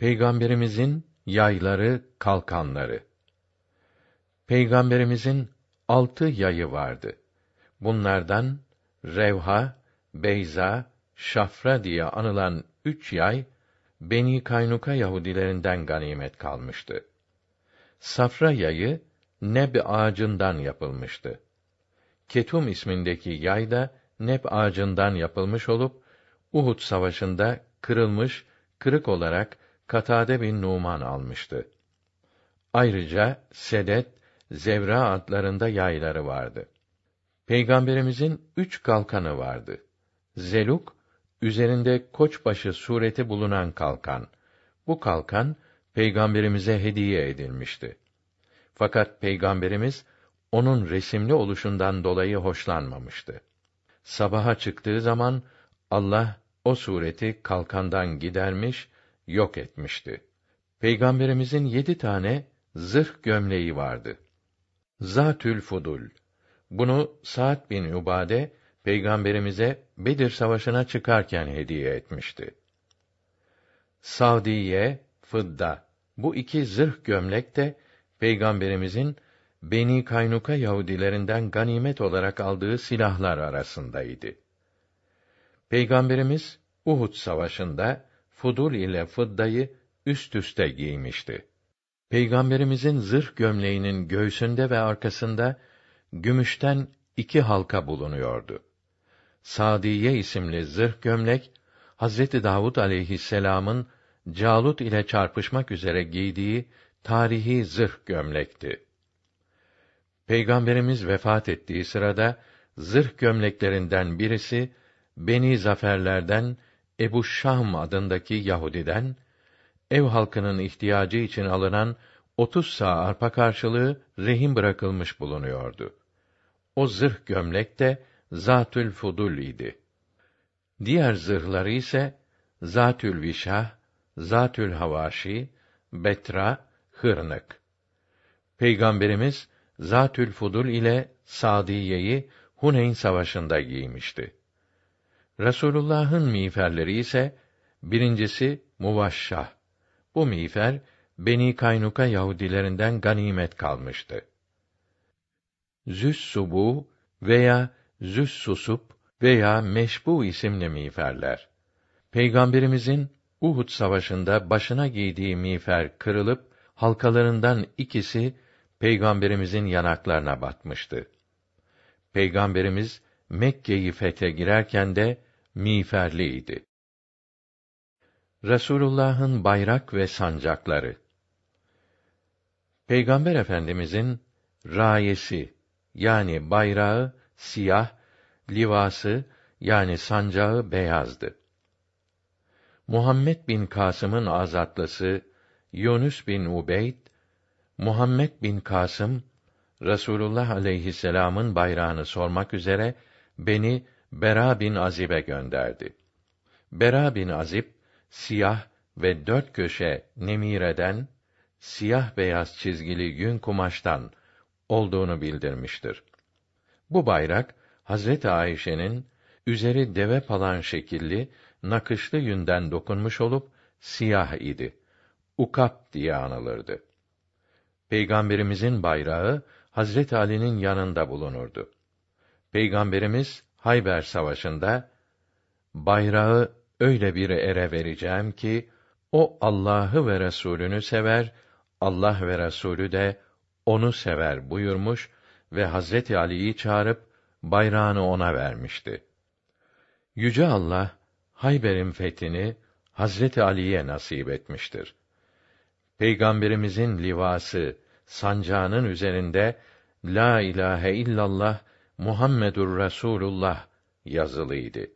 Peygamberimizin yayları, kalkanları. Peygamberimizin altı yayı vardı. Bunlardan Revha, Beyza, Şafra diye anılan üç yay Beni Kaynuka Yahudilerinden ganimet kalmıştı. Safra yayı neb ağacından yapılmıştı. Ketum ismindeki yay da neb ağacından yapılmış olup Uhud savaşında kırılmış, kırık olarak Katade bin Numan almıştı. Ayrıca Sedet, Zevra adlarında yayları vardı. Peygamberimizin üç kalkanı vardı. Zeluk, üzerinde koçbaşı sureti bulunan kalkan. Bu kalkan, Peygamberimize hediye edilmişti. Fakat Peygamberimiz, onun resimli oluşundan dolayı hoşlanmamıştı. Sabaha çıktığı zaman, Allah, o sureti kalkandan gidermiş, yok etmişti. Peygamberimizin yedi tane zırh gömleği vardı. Zatül Fudul. Bunu Sa'd bin Ubade peygamberimize Bedir Savaşı'na çıkarken hediye etmişti. Savdiye, Fıdda. Bu iki zırh gömlek de peygamberimizin Beni Kaynuka Yahudilerinden ganimet olarak aldığı silahlar arasındaydı. Peygamberimiz Uhud savaşında Fudul ile Fıdda'yı üst üste giymişti. Peygamberimizin zırh gömleğinin göğsünde ve arkasında gümüşten iki halka bulunuyordu. Sadiye isimli zırh gömlek Hazreti Davud aleyhisselam'ın Calut ile çarpışmak üzere giydiği tarihi zırh gömlekti. Peygamberimiz vefat ettiği sırada zırh gömleklerinden birisi Beni Zaferlerden Ebu Şahm adındaki Yahudiden ev halkının ihtiyacı için alınan 30 sağ arpa karşılığı rehin bırakılmış bulunuyordu. O zırh gömlek de Zatül Fudul idi. Diğer zırhları ise Zatül Vişah, Zatül Havaşi, Betra, Hırnık. Peygamberimiz Zatül Fudul ile Sadiye'yi Huneyn savaşında giymişti. Resulullah'ın miğferleri ise birincisi Muvaşşah. Bu miğfer Beni Kaynuka Yahudilerinden ganimet kalmıştı. Züs subu veya züs susup veya meşbu isimli miğferler. Peygamberimizin Uhud savaşında başına giydiği miğfer kırılıp halkalarından ikisi peygamberimizin yanaklarına batmıştı. Peygamberimiz Mekke'yi fethe girerken de miğferliydi. Resulullah'ın bayrak ve sancakları Peygamber Efendimizin rayesi yani bayrağı siyah, livası yani sancağı beyazdı. Muhammed bin Kasım'ın azatlısı Yunus bin Ubeyd, Muhammed bin Kasım Resulullah aleyhisselam'ın bayrağını sormak üzere beni Bera bin Azib'e gönderdi. Bera bin Azib siyah ve dört köşe nemireden siyah beyaz çizgili yün kumaştan olduğunu bildirmiştir. Bu bayrak Hazret Ayşe'nin üzeri deve palan şekilli nakışlı yünden dokunmuş olup siyah idi. Ukap diye anılırdı. Peygamberimizin bayrağı Hazret Ali'nin yanında bulunurdu. Peygamberimiz Hayber Savaşı'nda bayrağı öyle bir ere vereceğim ki o Allah'ı ve Resulünü sever, Allah ve Resulü de onu sever buyurmuş ve Hazreti Ali'yi çağırıp bayrağını ona vermişti. Yüce Allah Hayber'in fethini Hazreti Ali'ye nasip etmiştir. Peygamberimizin livası, sancağının üzerinde La ilahe illallah Muhammedur Resulullah yazılıydı.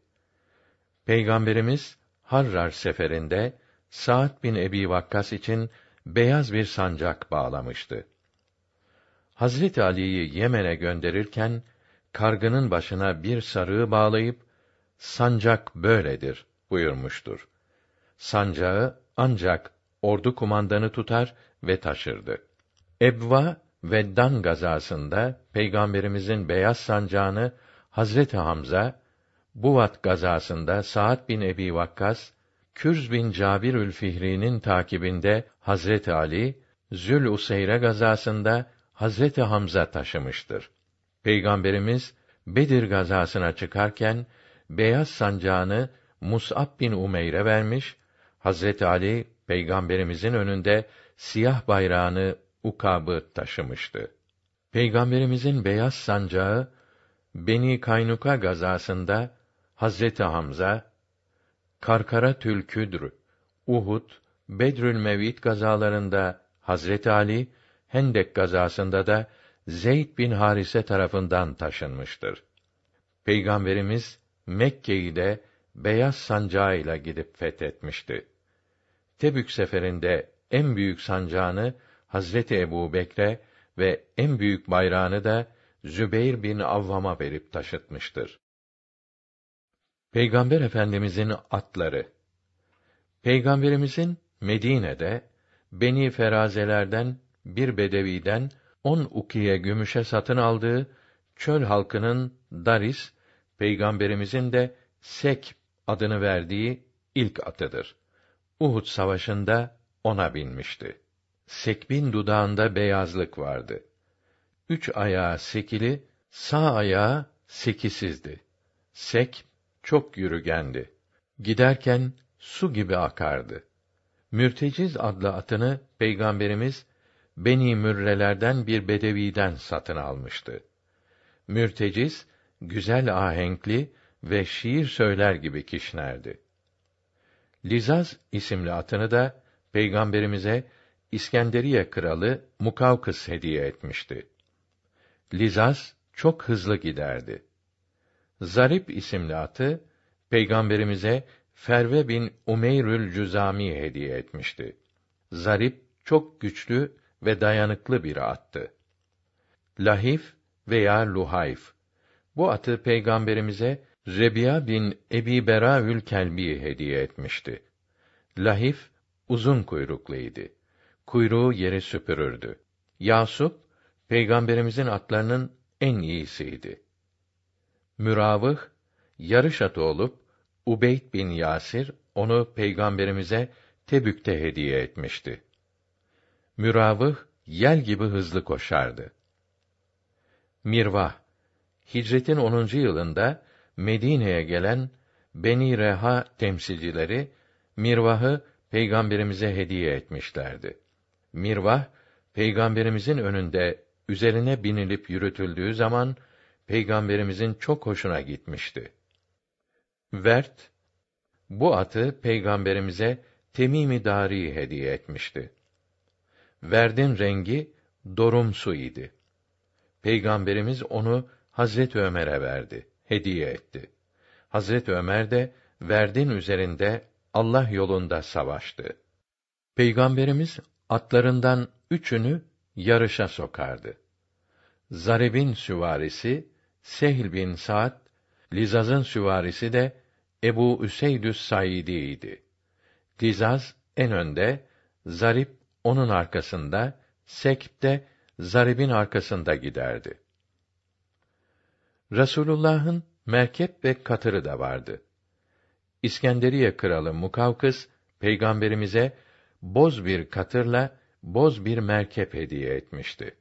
Peygamberimiz Harrar seferinde Sa'd bin Ebi Vakkas için beyaz bir sancak bağlamıştı. Hazreti Ali'yi Yemen'e gönderirken kargının başına bir sarığı bağlayıp sancak böyledir buyurmuştur. Sancağı ancak ordu kumandanı tutar ve taşırdı. Ebva ve Dan gazasında Peygamberimizin beyaz sancağını Hazreti Hamza, Buvat gazasında Sa'd bin Ebi Vakkas, Kürz bin Cabirül Fihri'nin takibinde Hazret Ali Zül Useyre gazasında Hazreti Hamza taşımıştır. Peygamberimiz Bedir gazasına çıkarken beyaz sancağını Mus'ab bin Umeyr'e vermiş, Hazreti Ali peygamberimizin önünde siyah bayrağını ukabı taşımıştı. Peygamberimizin beyaz sancağı Beni Kaynuka gazasında Hazreti Hamza, Karkara Tülküdr, Uhud, Bedrül Mevit gazalarında Hazreti Ali, Hendek gazasında da Zeyd bin Harise tarafından taşınmıştır. Peygamberimiz Mekke'yi de beyaz sancağıyla gidip fethetmişti. Tebük seferinde en büyük sancağını Hazreti Ebu Bekre ve en büyük bayrağını da Zübeyr bin Avvam'a verip taşıtmıştır. Peygamber Efendimizin atları Peygamberimizin Medine'de Beni Ferazelerden bir bedeviden on ukiye gümüşe satın aldığı çöl halkının Daris, peygamberimizin de Sek adını verdiği ilk atıdır. Uhud savaşında ona binmişti. Sekbin dudağında beyazlık vardı. Üç ayağı sekili, sağ ayağı sekisizdi. Sek çok yürügendi. Giderken su gibi akardı. Mürteciz adlı atını peygamberimiz Beni Mürrelerden bir bedeviden satın almıştı. Mürteciz güzel ahenkli ve şiir söyler gibi kişnerdi. Lizaz isimli atını da peygamberimize İskenderiye kralı Mukavkıs hediye etmişti. Lizaz çok hızlı giderdi. Zarip isimli atı peygamberimize Ferve bin Umeyrül Cüzami hediye etmişti. Zarip çok güçlü ve dayanıklı bir attı. Lahif veya Luhayf. Bu atı peygamberimize Rebiya bin Ebi Beraül Kelbi hediye etmişti. Lahif uzun kuyrukluydu. Kuyruğu yeri süpürürdü. Yasup peygamberimizin atlarının en iyisiydi. Müravıh yarış atı olup Ubeyd bin Yasir onu peygamberimize Tebük'te hediye etmişti. Müravıh yel gibi hızlı koşardı. Mirvah Hicretin 10. yılında Medine'ye gelen Beni Reha temsilcileri Mirvah'ı peygamberimize hediye etmişlerdi. Mirvah peygamberimizin önünde üzerine binilip yürütüldüğü zaman peygamberimizin çok hoşuna gitmişti. Vert bu atı peygamberimize Temimi Dari hediye etmişti. Verdin rengi dorumsu idi. Peygamberimiz onu Hazret Ömer'e verdi, hediye etti. Hazret Ömer de verdin üzerinde Allah yolunda savaştı. Peygamberimiz atlarından üçünü yarışa sokardı. Zarib'in süvarisi Sehl bin Sa'd, Lizaz'ın süvarisi de Ebu Üseydüs Said'i Lizaz en önde, Zarib onun arkasında, Sekb de Zarib'in arkasında giderdi. Resulullah'ın merkep ve katırı da vardı. İskenderiye kralı Mukavkıs peygamberimize boz bir katırla boz bir merkep hediye etmişti.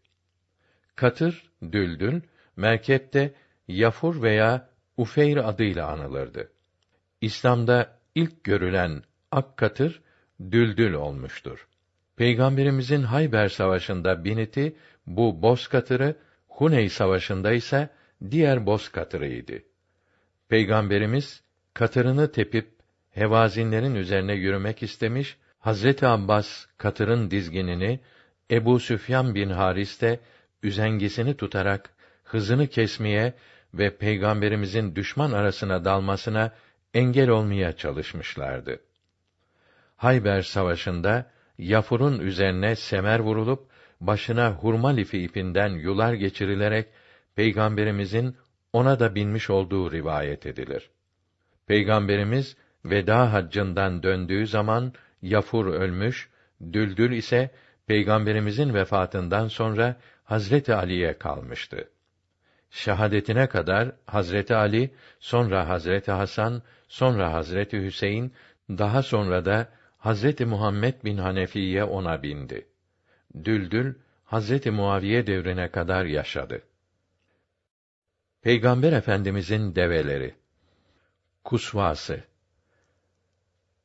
Katır düldül, merkepte Yafur veya Ufeyr adıyla anılırdı. İslam'da ilk görülen ak katır düldül olmuştur. Peygamberimizin Hayber Savaşı'nda biniti bu boz katırı, Huney Savaşı'nda ise diğer boz katırıydı. Peygamberimiz katırını tepip hevazinlerin üzerine yürümek istemiş, Hazreti Abbas katırın dizginini Ebu Süfyan bin Haris de üzengisini tutarak hızını kesmeye ve peygamberimizin düşman arasına dalmasına engel olmaya çalışmışlardı. Hayber Savaşı'nda Yafur'un üzerine semer vurulup başına hurma lifi ipinden yular geçirilerek peygamberimizin ona da binmiş olduğu rivayet edilir. Peygamberimiz veda haccından döndüğü zaman Yafur ölmüş, Düldül ise peygamberimizin vefatından sonra Hazreti Ali'ye kalmıştı. Şahadetine kadar Hazreti Ali, sonra Hazreti Hasan, sonra Hazreti Hüseyin Daha sonra da Hazreti Muhammed bin Hanefiye ona bindi. Düldül Hazreti Muaviye devrine kadar yaşadı. Peygamber Efendimizin develeri Kusvası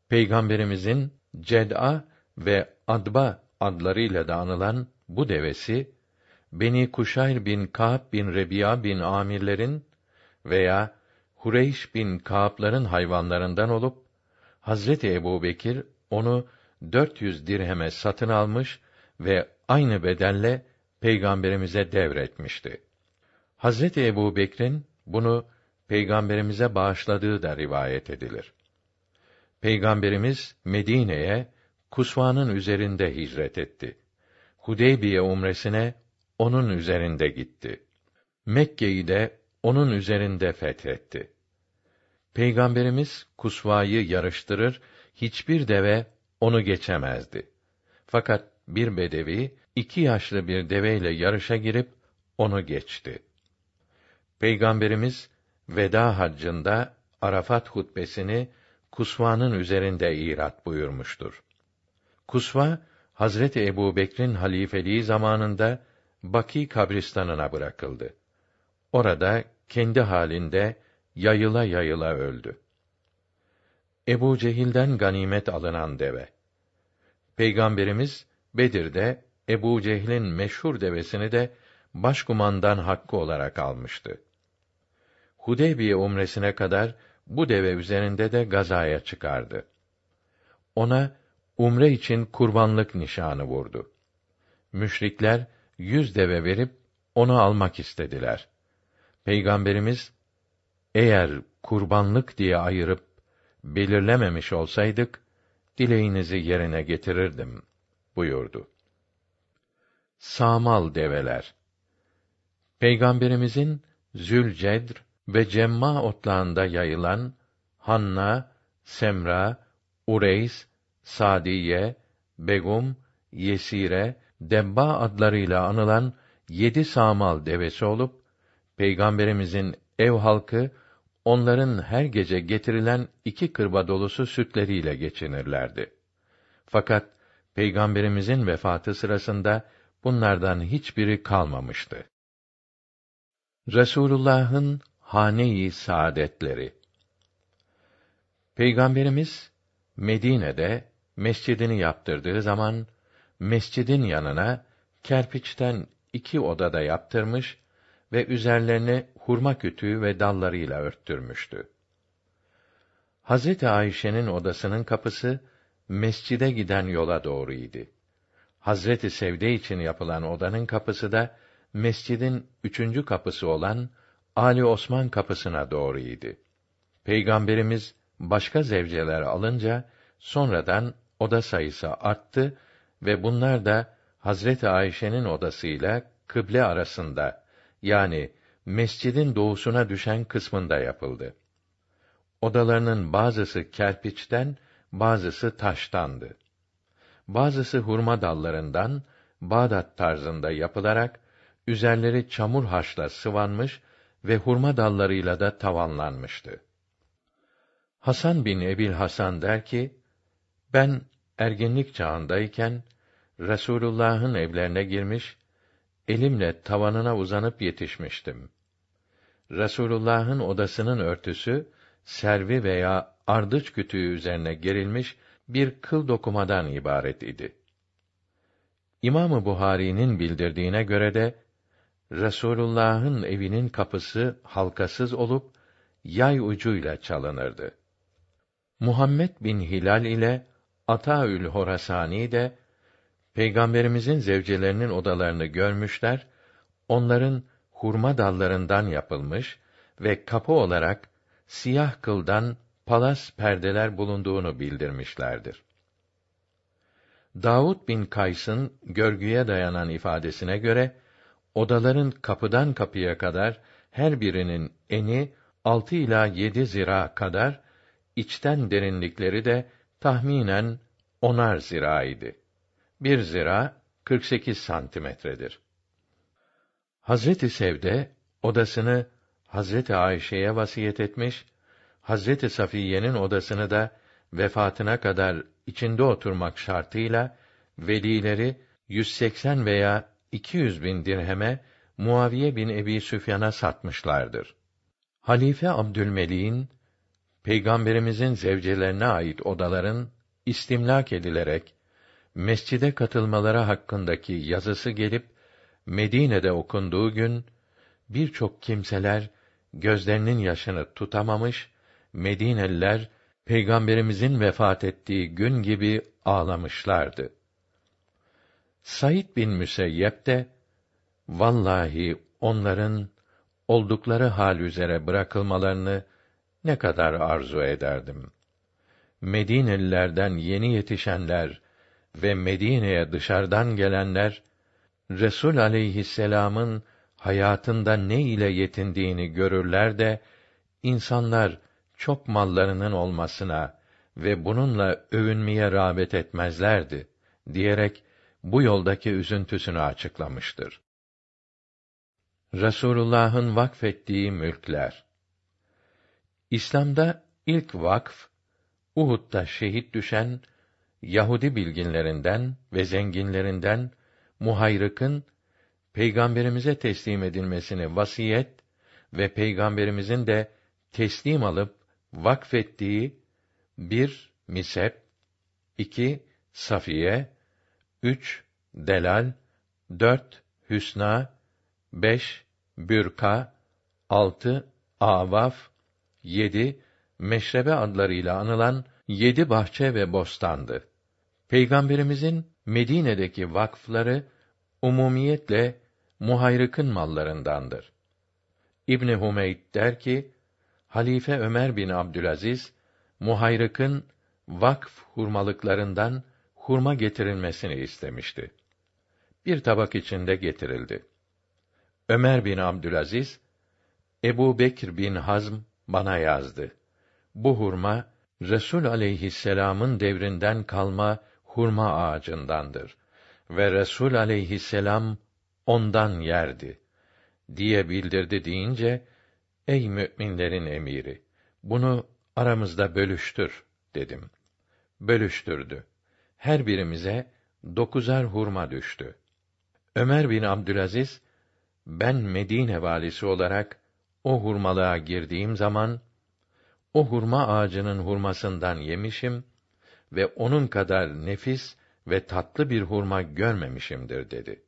Peygamberimizin Ced'a ve Adba adlarıyla da anılan bu devesi Beni Kuşayr bin Ka'b bin Rebiya bin Amirlerin veya Hureyş bin Ka'b'ların hayvanlarından olup Hazreti Ebubekir onu 400 dirheme satın almış ve aynı bedelle peygamberimize devretmişti. Hazreti Ebubekir'in bunu peygamberimize bağışladığı da rivayet edilir. Peygamberimiz Medine'ye Kusva'nın üzerinde hicret etti. Hudeybiye umresine onun üzerinde gitti. Mekke'yi de onun üzerinde fethetti. Peygamberimiz Kusva'yı yarıştırır, hiçbir deve onu geçemezdi. Fakat bir bedevi iki yaşlı bir deveyle yarışa girip onu geçti. Peygamberimiz veda haccında Arafat hutbesini Kusva'nın üzerinde irat buyurmuştur. Kusva Hazreti Ebu Bekir'in halifeliği zamanında Baki kabristanına bırakıldı. Orada kendi halinde yayıla yayıla öldü. Ebu Cehil'den ganimet alınan deve. Peygamberimiz Bedir'de Ebu Cehil'in meşhur devesini de başkumandan hakkı olarak almıştı. Hudeybiye umresine kadar bu deve üzerinde de gazaya çıkardı. Ona umre için kurbanlık nişanı vurdu. Müşrikler yüz deve verip onu almak istediler. Peygamberimiz eğer kurbanlık diye ayırıp belirlememiş olsaydık dileğinizi yerine getirirdim buyurdu. Samal develer Peygamberimizin Zülcedr ve Cemma otlağında yayılan Hanna, Semra, Ureys, Sadiye, Begum, Yesire, Debba adlarıyla anılan yedi samal devesi olup, Peygamberimizin ev halkı, onların her gece getirilen iki kırba dolusu sütleriyle geçinirlerdi. Fakat Peygamberimizin vefatı sırasında bunlardan hiçbiri kalmamıştı. Resulullah'ın hane-i saadetleri Peygamberimiz Medine'de mescidini yaptırdığı zaman mescidin yanına kerpiçten iki odada yaptırmış ve üzerlerini hurma kütüğü ve dallarıyla örttürmüştü. Hazreti Ayşe'nin odasının kapısı mescide giden yola doğruydu. Hazreti Sevde için yapılan odanın kapısı da mescidin üçüncü kapısı olan Ali Osman kapısına doğruydu. Peygamberimiz başka zevceler alınca sonradan oda sayısı arttı ve bunlar da Hazreti Ayşe'nin odasıyla kıble arasında yani mescidin doğusuna düşen kısmında yapıldı. Odalarının bazısı kerpiçten, bazısı taştandı. Bazısı hurma dallarından Bağdat tarzında yapılarak üzerleri çamur haşla sıvanmış ve hurma dallarıyla da tavanlanmıştı. Hasan bin Ebil Hasan der ki, ben ergenlik çağındayken Resulullah'ın evlerine girmiş, elimle tavanına uzanıp yetişmiştim. Resulullah'ın odasının örtüsü servi veya ardıç kütüğü üzerine gerilmiş bir kıl dokumadan ibaret idi. İmamı Buhari'nin bildirdiğine göre de Resulullah'ın evinin kapısı halkasız olup yay ucuyla çalınırdı. Muhammed bin Hilal ile Ataül Horasani de Peygamberimizin zevcelerinin odalarını görmüşler, onların hurma dallarından yapılmış ve kapı olarak siyah kıldan palas perdeler bulunduğunu bildirmişlerdir. Davud bin Kays'ın görgüye dayanan ifadesine göre odaların kapıdan kapıya kadar her birinin eni altı ila yedi zira kadar, içten derinlikleri de tahminen onar zira idi. Bir zira 48 santimetredir. Hazreti Sevde odasını Hazreti Ayşe'ye vasiyet etmiş, Hazreti Safiye'nin odasını da vefatına kadar içinde oturmak şartıyla velileri 180 veya 200 bin dirheme Muaviye bin Ebi Süfyan'a satmışlardır. Halife Abdülmelik'in Peygamberimizin zevcelerine ait odaların istimlak edilerek mescide katılmaları hakkındaki yazısı gelip Medine'de okunduğu gün birçok kimseler gözlerinin yaşını tutamamış, Medineliler Peygamberimizin vefat ettiği gün gibi ağlamışlardı. Said bin Müseyyep de vallahi onların oldukları hal üzere bırakılmalarını ne kadar arzu ederdim. Medinelilerden yeni yetişenler ve Medine'ye dışarıdan gelenler Resul aleyhisselam'ın hayatında ne ile yetindiğini görürler de insanlar çok mallarının olmasına ve bununla övünmeye rağbet etmezlerdi diyerek bu yoldaki üzüntüsünü açıklamıştır. Resulullah'ın vakfettiği mülkler İslam'da ilk vakf Uhud'da şehit düşen Yahudi bilginlerinden ve zenginlerinden Muhayrık'ın peygamberimize teslim edilmesini vasiyet ve peygamberimizin de teslim alıp vakfettiği bir misep, iki safiye, üç delal, dört hüsna, beş bürka, altı avaf, yedi meşrebe adlarıyla anılan yedi bahçe ve bostandı. Peygamberimizin Medine'deki vakfları umumiyetle Muhayrık'ın mallarındandır. İbni Humeyd der ki, Halife Ömer bin Abdülaziz, Muhayrık'ın vakf hurmalıklarından hurma getirilmesini istemişti. Bir tabak içinde getirildi. Ömer bin Abdülaziz, Ebu Bekir bin Hazm bana yazdı. Bu hurma, Resul aleyhisselam'ın devrinden kalma hurma ağacındandır ve Resul aleyhisselam ondan yerdi diye bildirdi deyince ey müminlerin emiri bunu aramızda bölüştür dedim. Bölüştürdü. Her birimize dokuzar hurma düştü. Ömer bin Abdülaziz ben Medine valisi olarak o hurmalığa girdiğim zaman o hurma ağacının hurmasından yemişim ve onun kadar nefis ve tatlı bir hurma görmemişimdir dedi.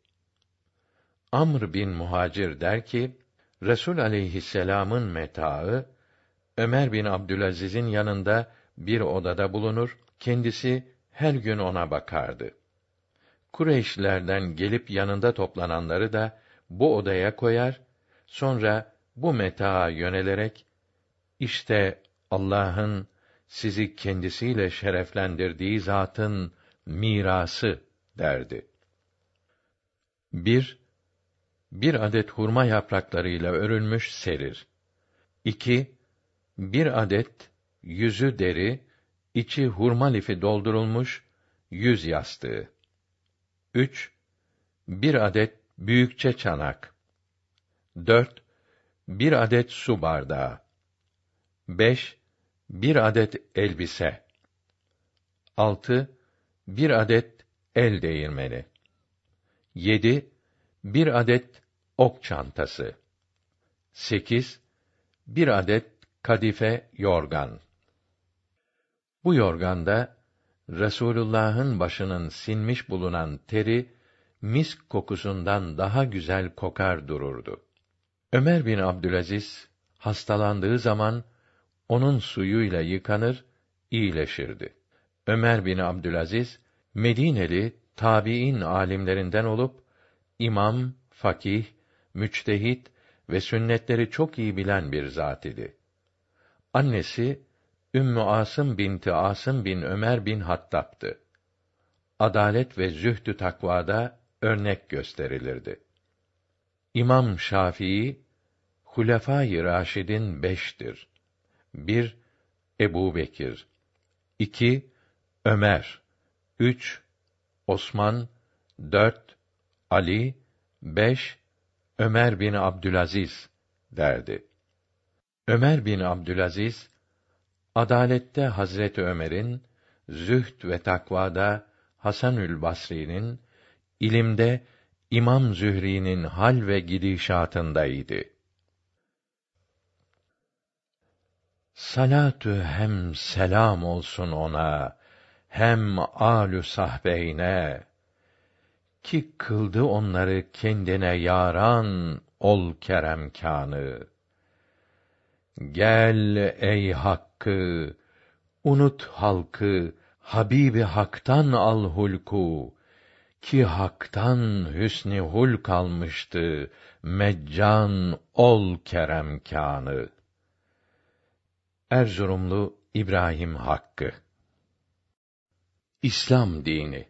Amr bin Muhacir der ki, Resul aleyhisselam'ın metaı Ömer bin Abdülaziz'in yanında bir odada bulunur, kendisi her gün ona bakardı. Kureyşlerden gelip yanında toplananları da bu odaya koyar, sonra bu metaa yönelerek işte Allah'ın sizi kendisiyle şereflendirdiği zatın mirası derdi. Bir, bir adet hurma yapraklarıyla örülmüş serir. İki, bir adet yüzü deri, içi hurma lifi doldurulmuş yüz yastığı. Üç, bir adet büyükçe çanak. Dört, bir adet su bardağı. Beş, bir adet elbise. Altı, bir adet el değirmeni. Yedi, bir adet ok çantası. Sekiz, bir adet kadife yorgan. Bu yorganda Resulullah'ın başının sinmiş bulunan teri misk kokusundan daha güzel kokar dururdu. Ömer bin Abdülaziz hastalandığı zaman onun suyuyla yıkanır, iyileşirdi. Ömer bin Abdülaziz Medineli tabiin alimlerinden olup imam, fakih, müçtehit ve sünnetleri çok iyi bilen bir zat idi. Annesi Ümmü Asım binti Asım bin Ömer bin Hattab'tı. Adalet ve zühdü takvada örnek gösterilirdi. İmam Şafii Hulefâ-i Raşid'in beştir. Bir Ebu Bekir, iki Ömer, üç Osman, dört Ali, beş Ömer bin Abdülaziz derdi. Ömer bin Abdülaziz Adalette Hazret Ömer'in, zühd ve takvada Hasanül Basri'nin, ilimde İmam Zühri'nin hal ve gidişatındaydı. Salatü hem selam olsun ona, hem âlü sahbeyne, ki kıldı onları kendine yaran ol keremkânı. Gel ey hakkı, unut halkı, Habibi haktan al hulku ki haktan hüsnü hulk almıştı meccan ol keremkânı. Erzurumlu İbrahim Hakkı İslam dini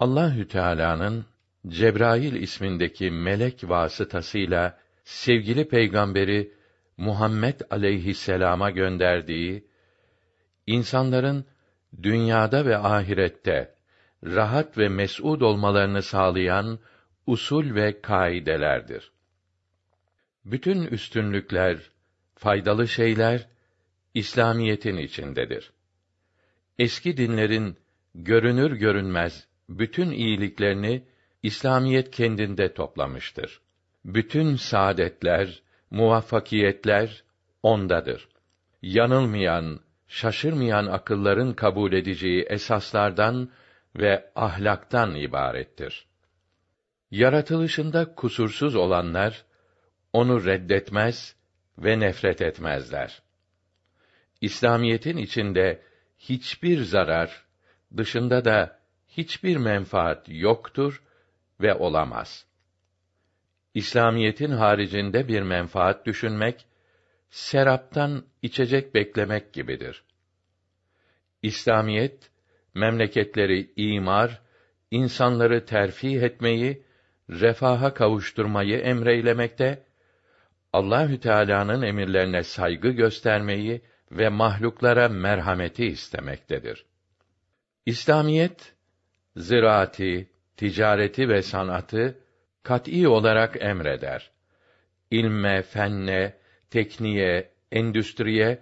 Allahü Teala'nın Cebrail ismindeki melek vasıtasıyla sevgili peygamberi Muhammed aleyhisselama gönderdiği insanların dünyada ve ahirette rahat ve mes'ud olmalarını sağlayan usul ve kaidelerdir. Bütün üstünlükler, faydalı şeyler İslamiyetin içindedir. Eski dinlerin görünür görünmez bütün iyiliklerini İslamiyet kendinde toplamıştır. Bütün saadetler, muvaffakiyetler ondadır. Yanılmayan, şaşırmayan akılların kabul edeceği esaslardan ve ahlaktan ibarettir. Yaratılışında kusursuz olanlar onu reddetmez ve nefret etmezler. İslamiyetin içinde hiçbir zarar, dışında da hiçbir menfaat yoktur ve olamaz. İslamiyetin haricinde bir menfaat düşünmek seraptan içecek beklemek gibidir. İslamiyet memleketleri imar, insanları terfi etmeyi, refaha kavuşturmayı emreylemekte, Allahü Teala'nın emirlerine saygı göstermeyi ve mahluklara merhameti istemektedir. İslamiyet ziraati, ticareti ve sanatı kat'î olarak emreder. İlme, fenne, tekniğe, endüstriye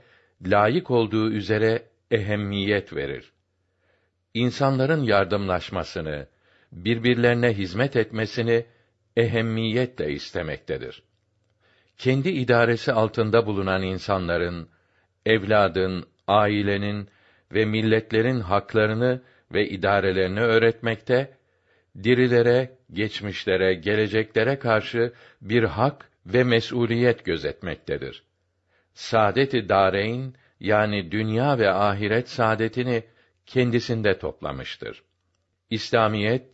layık olduğu üzere ehemmiyet verir. İnsanların yardımlaşmasını, birbirlerine hizmet etmesini ehemmiyetle istemektedir. Kendi idaresi altında bulunan insanların, evladın, ailenin ve milletlerin haklarını ve idarelerini öğretmekte, dirilere, geçmişlere, geleceklere karşı bir hak ve mesuliyet gözetmektedir. Saadet-i dareyn yani dünya ve ahiret saadetini kendisinde toplamıştır. İslamiyet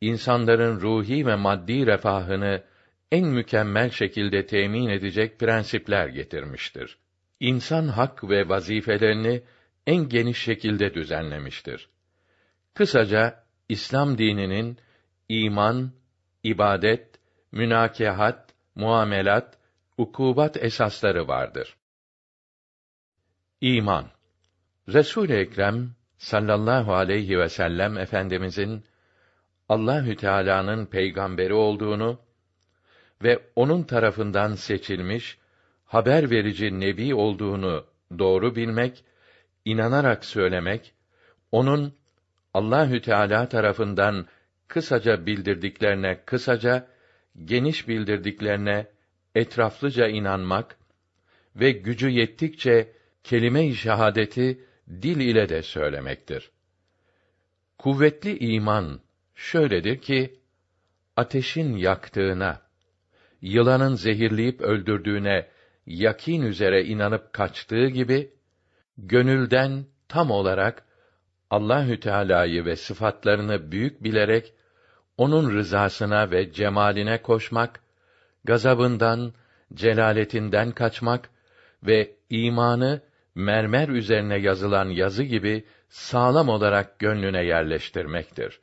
insanların ruhi ve maddi refahını en mükemmel şekilde temin edecek prensipler getirmiştir. İnsan hak ve vazifelerini en geniş şekilde düzenlemiştir. Kısaca İslam dininin iman, ibadet, münakahat, muamelat, ukubat esasları vardır. İman Resul-i Ekrem sallallahu aleyhi ve sellem efendimizin Allahü Teala'nın peygamberi olduğunu ve onun tarafından seçilmiş haber verici nebi olduğunu doğru bilmek, inanarak söylemek, onun Allahü Teala tarafından kısaca bildirdiklerine kısaca, geniş bildirdiklerine etraflıca inanmak ve gücü yettikçe kelime-i şehadeti dil ile de söylemektir. Kuvvetli iman şöyledir ki ateşin yaktığına, yılanın zehirleyip öldürdüğüne yakin üzere inanıp kaçtığı gibi gönülden tam olarak Allahü Teala'yı ve sıfatlarını büyük bilerek onun rızasına ve cemaline koşmak, gazabından, celaletinden kaçmak ve imanı mermer üzerine yazılan yazı gibi sağlam olarak gönlüne yerleştirmektir.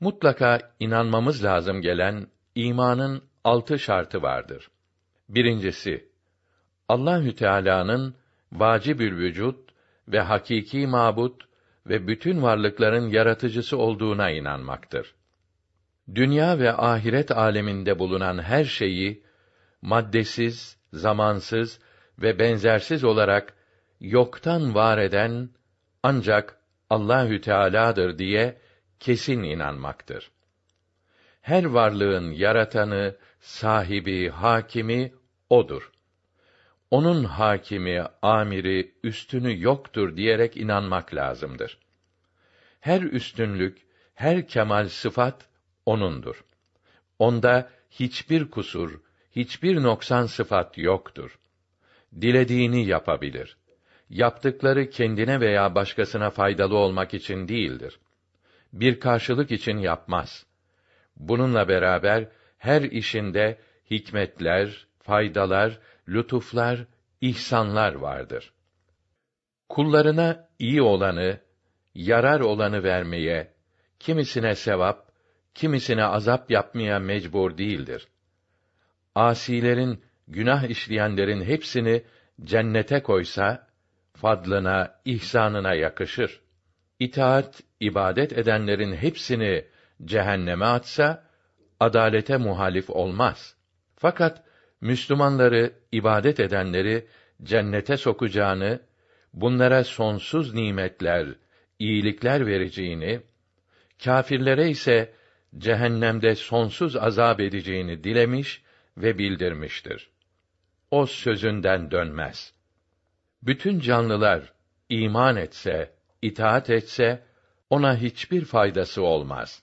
Mutlaka inanmamız lazım gelen imanın altı şartı vardır. Birincisi, Allahü Teala'nın vacibül vücut ve hakiki mabut ve bütün varlıkların yaratıcısı olduğuna inanmaktır. Dünya ve ahiret aleminde bulunan her şeyi maddesiz, zamansız ve benzersiz olarak yoktan var eden ancak Allahü Teala'dır diye kesin inanmaktır. Her varlığın yaratanı, sahibi, hakimi odur. Onun hakimi, amiri, üstünü yoktur diyerek inanmak lazımdır. Her üstünlük, her kemal sıfat onundur. Onda hiçbir kusur, hiçbir noksan sıfat yoktur. Dilediğini yapabilir. Yaptıkları kendine veya başkasına faydalı olmak için değildir. Bir karşılık için yapmaz. Bununla beraber her işinde hikmetler, faydalar, lütuflar, ihsanlar vardır. Kullarına iyi olanı, yarar olanı vermeye, kimisine sevap, kimisine azap yapmaya mecbur değildir. Asilerin, günah işleyenlerin hepsini cennete koysa, fadlına, ihsanına yakışır. İtaat, ibadet edenlerin hepsini cehenneme atsa, adalete muhalif olmaz. Fakat Müslümanları, ibadet edenleri cennete sokacağını, bunlara sonsuz nimetler, iyilikler vereceğini, kâfirlere ise cehennemde sonsuz azap edeceğini dilemiş ve bildirmiştir. O sözünden dönmez. Bütün canlılar iman etse, itaat etse ona hiçbir faydası olmaz.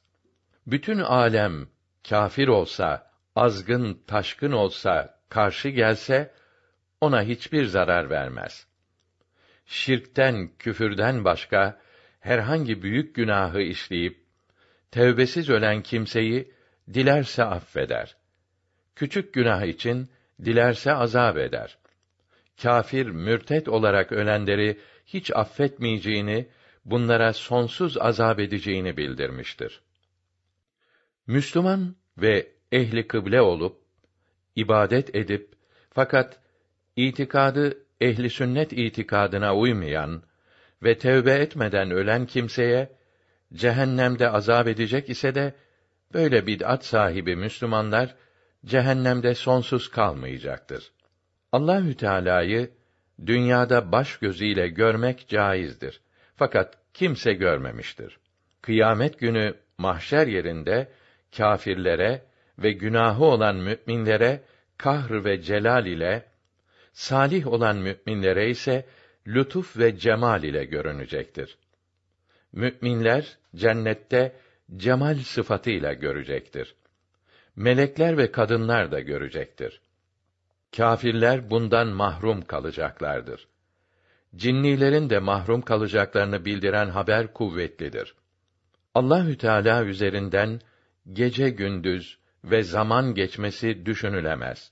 Bütün alem kâfir olsa, azgın, taşkın olsa, karşı gelse ona hiçbir zarar vermez. Şirkten, küfürden başka herhangi büyük günahı işleyip tevbesiz ölen kimseyi dilerse affeder. Küçük günah için dilerse azap eder. Kafir, mürtet olarak ölenleri hiç affetmeyeceğini, bunlara sonsuz azap edeceğini bildirmiştir. Müslüman ve ehli kıble olup ibadet edip fakat itikadı ehli sünnet itikadına uymayan ve tevbe etmeden ölen kimseye cehennemde azap edecek ise de böyle bid'at sahibi Müslümanlar cehennemde sonsuz kalmayacaktır. Allahü Teala'yı dünyada baş gözüyle görmek caizdir. Fakat kimse görmemiştir. Kıyamet günü mahşer yerinde kâfirlere ve günahı olan müminlere kahr ve celal ile salih olan müminlere ise lütuf ve cemal ile görünecektir. Müminler cennette cemal sıfatıyla görecektir. Melekler ve kadınlar da görecektir. Kâfirler bundan mahrum kalacaklardır. Cinnilerin de mahrum kalacaklarını bildiren haber kuvvetlidir. Allahü Teala üzerinden gece gündüz ve zaman geçmesi düşünülemez.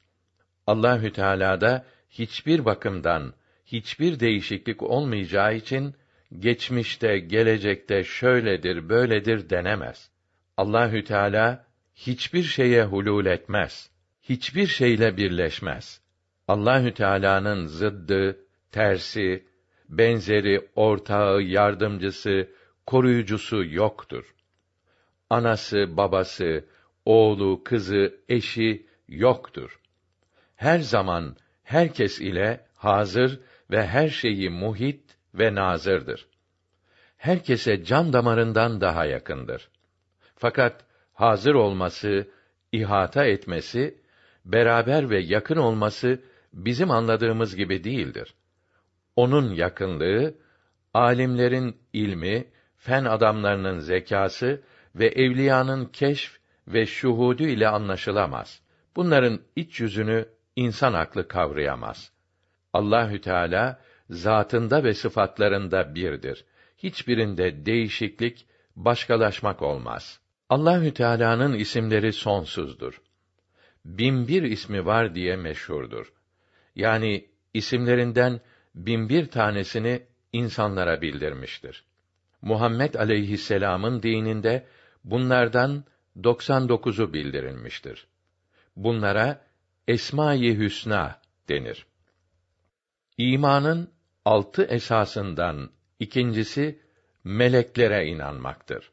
Allahü Teala'da hiçbir bakımdan hiçbir değişiklik olmayacağı için geçmişte, gelecekte şöyledir, böyledir denemez. Allahü Teala hiçbir şeye hulul etmez. Hiçbir şeyle birleşmez. Allahü Teala'nın zıddı, tersi, benzeri, ortağı, yardımcısı, koruyucusu yoktur. Anası, babası, oğlu, kızı, eşi yoktur. Her zaman herkes ile hazır ve her şeyi muhit ve nazırdır. Herkese can damarından daha yakındır. Fakat hazır olması, ihata etmesi, beraber ve yakın olması bizim anladığımız gibi değildir. Onun yakınlığı, alimlerin ilmi, fen adamlarının zekası ve evliyanın keşf ve şuhudu ile anlaşılamaz. Bunların iç yüzünü insan aklı kavrayamaz. Allahü Teala zatında ve sıfatlarında birdir. Hiçbirinde değişiklik, başkalaşmak olmaz. Allahü Teala'nın isimleri sonsuzdur. Bin bir ismi var diye meşhurdur. Yani isimlerinden bin bir tanesini insanlara bildirmiştir. Muhammed aleyhisselam'ın dininde bunlardan 99'u bildirilmiştir. Bunlara Esma-i Hüsna denir. İmanın altı esasından ikincisi meleklere inanmaktır.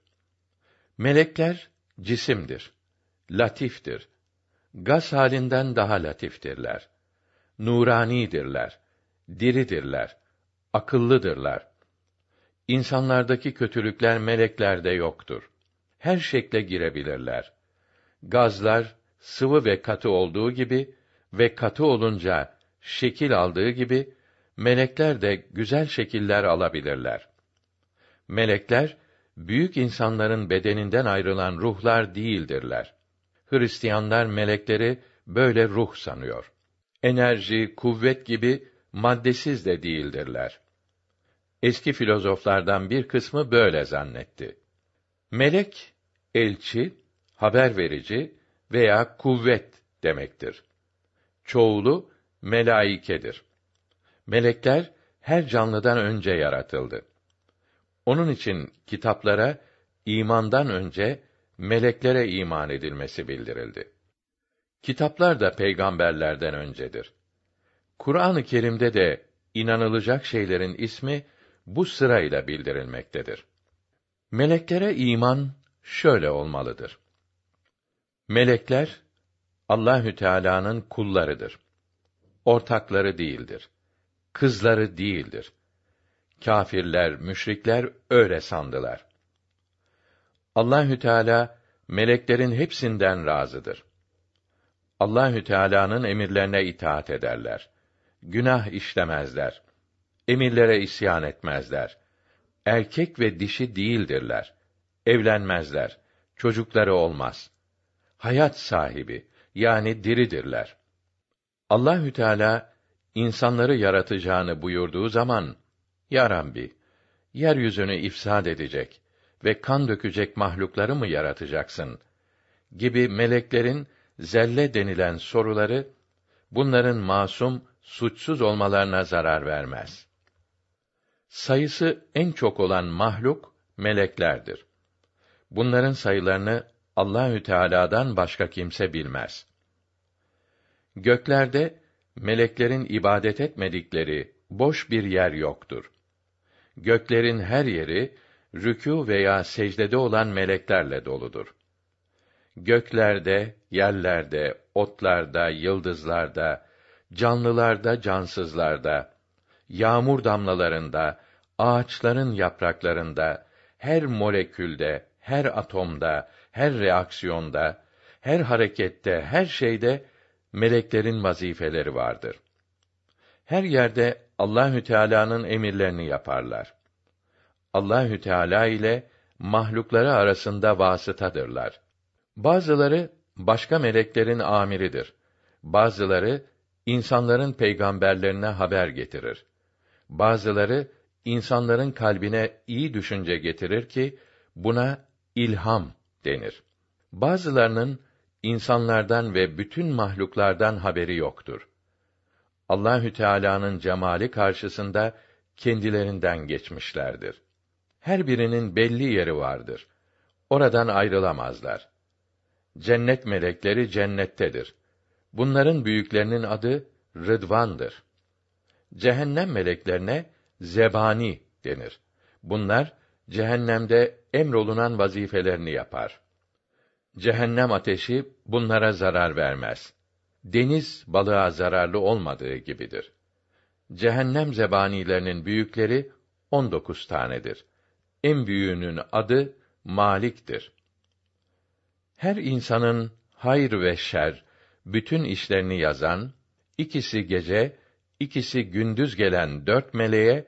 Melekler cisimdir, latiftir. Gaz halinden daha latiftirler. nuranidirler, diridirler, akıllıdırlar. İnsanlardaki kötülükler meleklerde yoktur. Her şekle girebilirler. Gazlar sıvı ve katı olduğu gibi ve katı olunca şekil aldığı gibi melekler de güzel şekiller alabilirler. Melekler büyük insanların bedeninden ayrılan ruhlar değildirler. Hristiyanlar melekleri böyle ruh sanıyor. Enerji, kuvvet gibi maddesiz de değildirler. Eski filozoflardan bir kısmı böyle zannetti. Melek, elçi, haber verici veya kuvvet demektir. Çoğulu melaikedir. Melekler her canlıdan önce yaratıldı. Onun için kitaplara imandan önce meleklere iman edilmesi bildirildi. Kitaplar da peygamberlerden öncedir. Kur'an-ı Kerim'de de inanılacak şeylerin ismi bu sırayla bildirilmektedir. Meleklere iman şöyle olmalıdır. Melekler Allahü Teala'nın kullarıdır. Ortakları değildir. Kızları değildir. Kafirler, müşrikler öyle sandılar. Allahü Teala meleklerin hepsinden razıdır. Allahü Teala'nın emirlerine itaat ederler. Günah işlemezler. Emirlere isyan etmezler. Erkek ve dişi değildirler. Evlenmezler. Çocukları olmaz. Hayat sahibi yani diridirler. Allahü Teala insanları yaratacağını buyurduğu zaman Ya Rabbi, yeryüzünü ifsad edecek ve kan dökecek mahlukları mı yaratacaksın? gibi meleklerin zelle denilen soruları bunların masum, suçsuz olmalarına zarar vermez. Sayısı en çok olan mahluk meleklerdir. Bunların sayılarını Allahü Teala'dan başka kimse bilmez. Göklerde meleklerin ibadet etmedikleri boş bir yer yoktur. Göklerin her yeri rükû veya secdede olan meleklerle doludur. Göklerde, yerlerde, otlarda, yıldızlarda, canlılarda, cansızlarda, yağmur damlalarında, ağaçların yapraklarında, her molekülde, her atomda, her reaksiyonda, her harekette, her şeyde meleklerin vazifeleri vardır. Her yerde Allahü Teala'nın emirlerini yaparlar. Allahü Teala ile mahlukları arasında vasıtadırlar. Bazıları başka meleklerin amiridir. Bazıları insanların peygamberlerine haber getirir. Bazıları insanların kalbine iyi düşünce getirir ki buna ilham denir. Bazılarının insanlardan ve bütün mahluklardan haberi yoktur. Allahü Teala'nın cemali karşısında kendilerinden geçmişlerdir. Her birinin belli yeri vardır. Oradan ayrılamazlar. Cennet melekleri cennettedir. Bunların büyüklerinin adı Rıdvan'dır. Cehennem meleklerine zebani denir. Bunlar cehennemde emrolunan vazifelerini yapar. Cehennem ateşi bunlara zarar vermez. Deniz balığa zararlı olmadığı gibidir. Cehennem zebanilerinin büyükleri on dokuz tanedir. En büyüğünün adı Malik'tir. Her insanın hayır ve şer bütün işlerini yazan, ikisi gece, ikisi gündüz gelen dört meleğe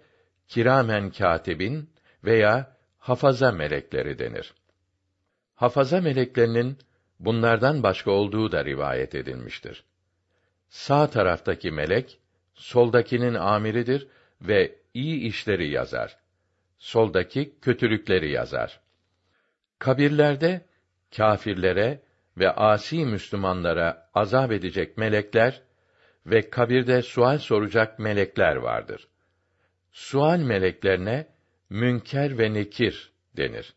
kiramen katibin veya hafaza melekleri denir. Hafaza meleklerinin bunlardan başka olduğu da rivayet edilmiştir. Sağ taraftaki melek soldakinin amiridir ve iyi işleri yazar. Soldaki kötülükleri yazar. Kabirlerde kâfirlere ve asi Müslümanlara azap edecek melekler ve kabirde sual soracak melekler vardır. Sual meleklerine münker ve nekir denir.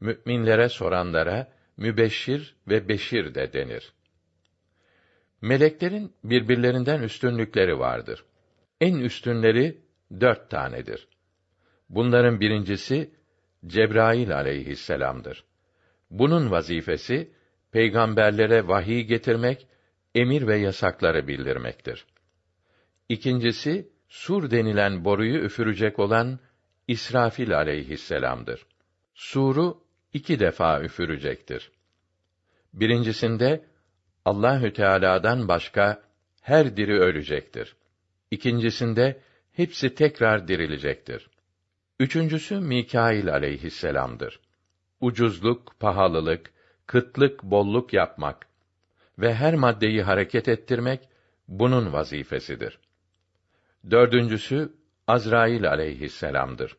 Müminlere soranlara mübeşşir ve beşir de denir. Meleklerin birbirlerinden üstünlükleri vardır. En üstünleri dört tanedir. Bunların birincisi Cebrail aleyhisselam'dır. Bunun vazifesi peygamberlere vahiy getirmek, emir ve yasakları bildirmektir. İkincisi sur denilen boruyu üfürecek olan İsrafil aleyhisselam'dır. Suru iki defa üfürecektir. Birincisinde Allahü Teala'dan başka her diri ölecektir. İkincisinde hepsi tekrar dirilecektir. Üçüncüsü Mikail aleyhisselam'dır. Ucuzluk, pahalılık, kıtlık, bolluk yapmak ve her maddeyi hareket ettirmek bunun vazifesidir. Dördüncüsü Azrail aleyhisselam'dır.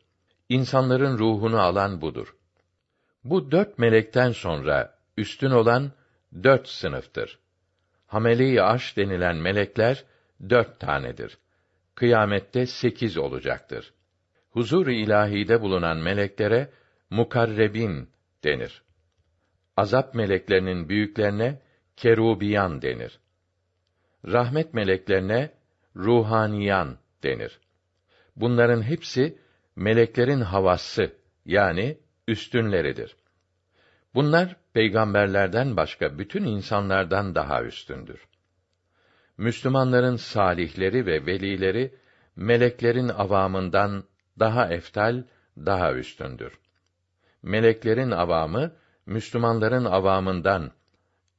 İnsanların ruhunu alan budur. Bu dört melekten sonra üstün olan dört sınıftır. Hamele-i Arş denilen melekler dört tanedir. Kıyamette sekiz olacaktır. Huzur-u ilahide bulunan meleklere mukarrebin denir. Azap meleklerinin büyüklerine kerubiyan denir. Rahmet meleklerine ruhaniyan denir. Bunların hepsi meleklerin havası yani üstünleridir. Bunlar peygamberlerden başka bütün insanlardan daha üstündür. Müslümanların salihleri ve velileri meleklerin avamından daha eftal, daha üstündür. Meleklerin avamı Müslümanların avamından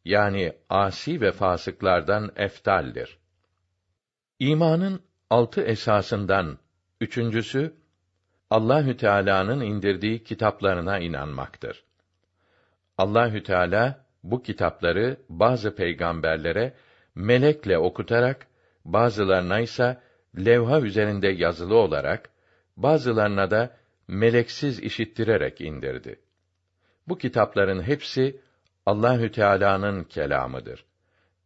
yani asi ve fasıklardan eftaldir. İmanın altı esasından üçüncüsü Allahü Teala'nın indirdiği kitaplarına inanmaktır. Allahü Teala bu kitapları bazı peygamberlere melekle okutarak bazılarına ise levha üzerinde yazılı olarak bazılarına da meleksiz işittirerek indirdi. Bu kitapların hepsi Allahü Teala'nın kelamıdır.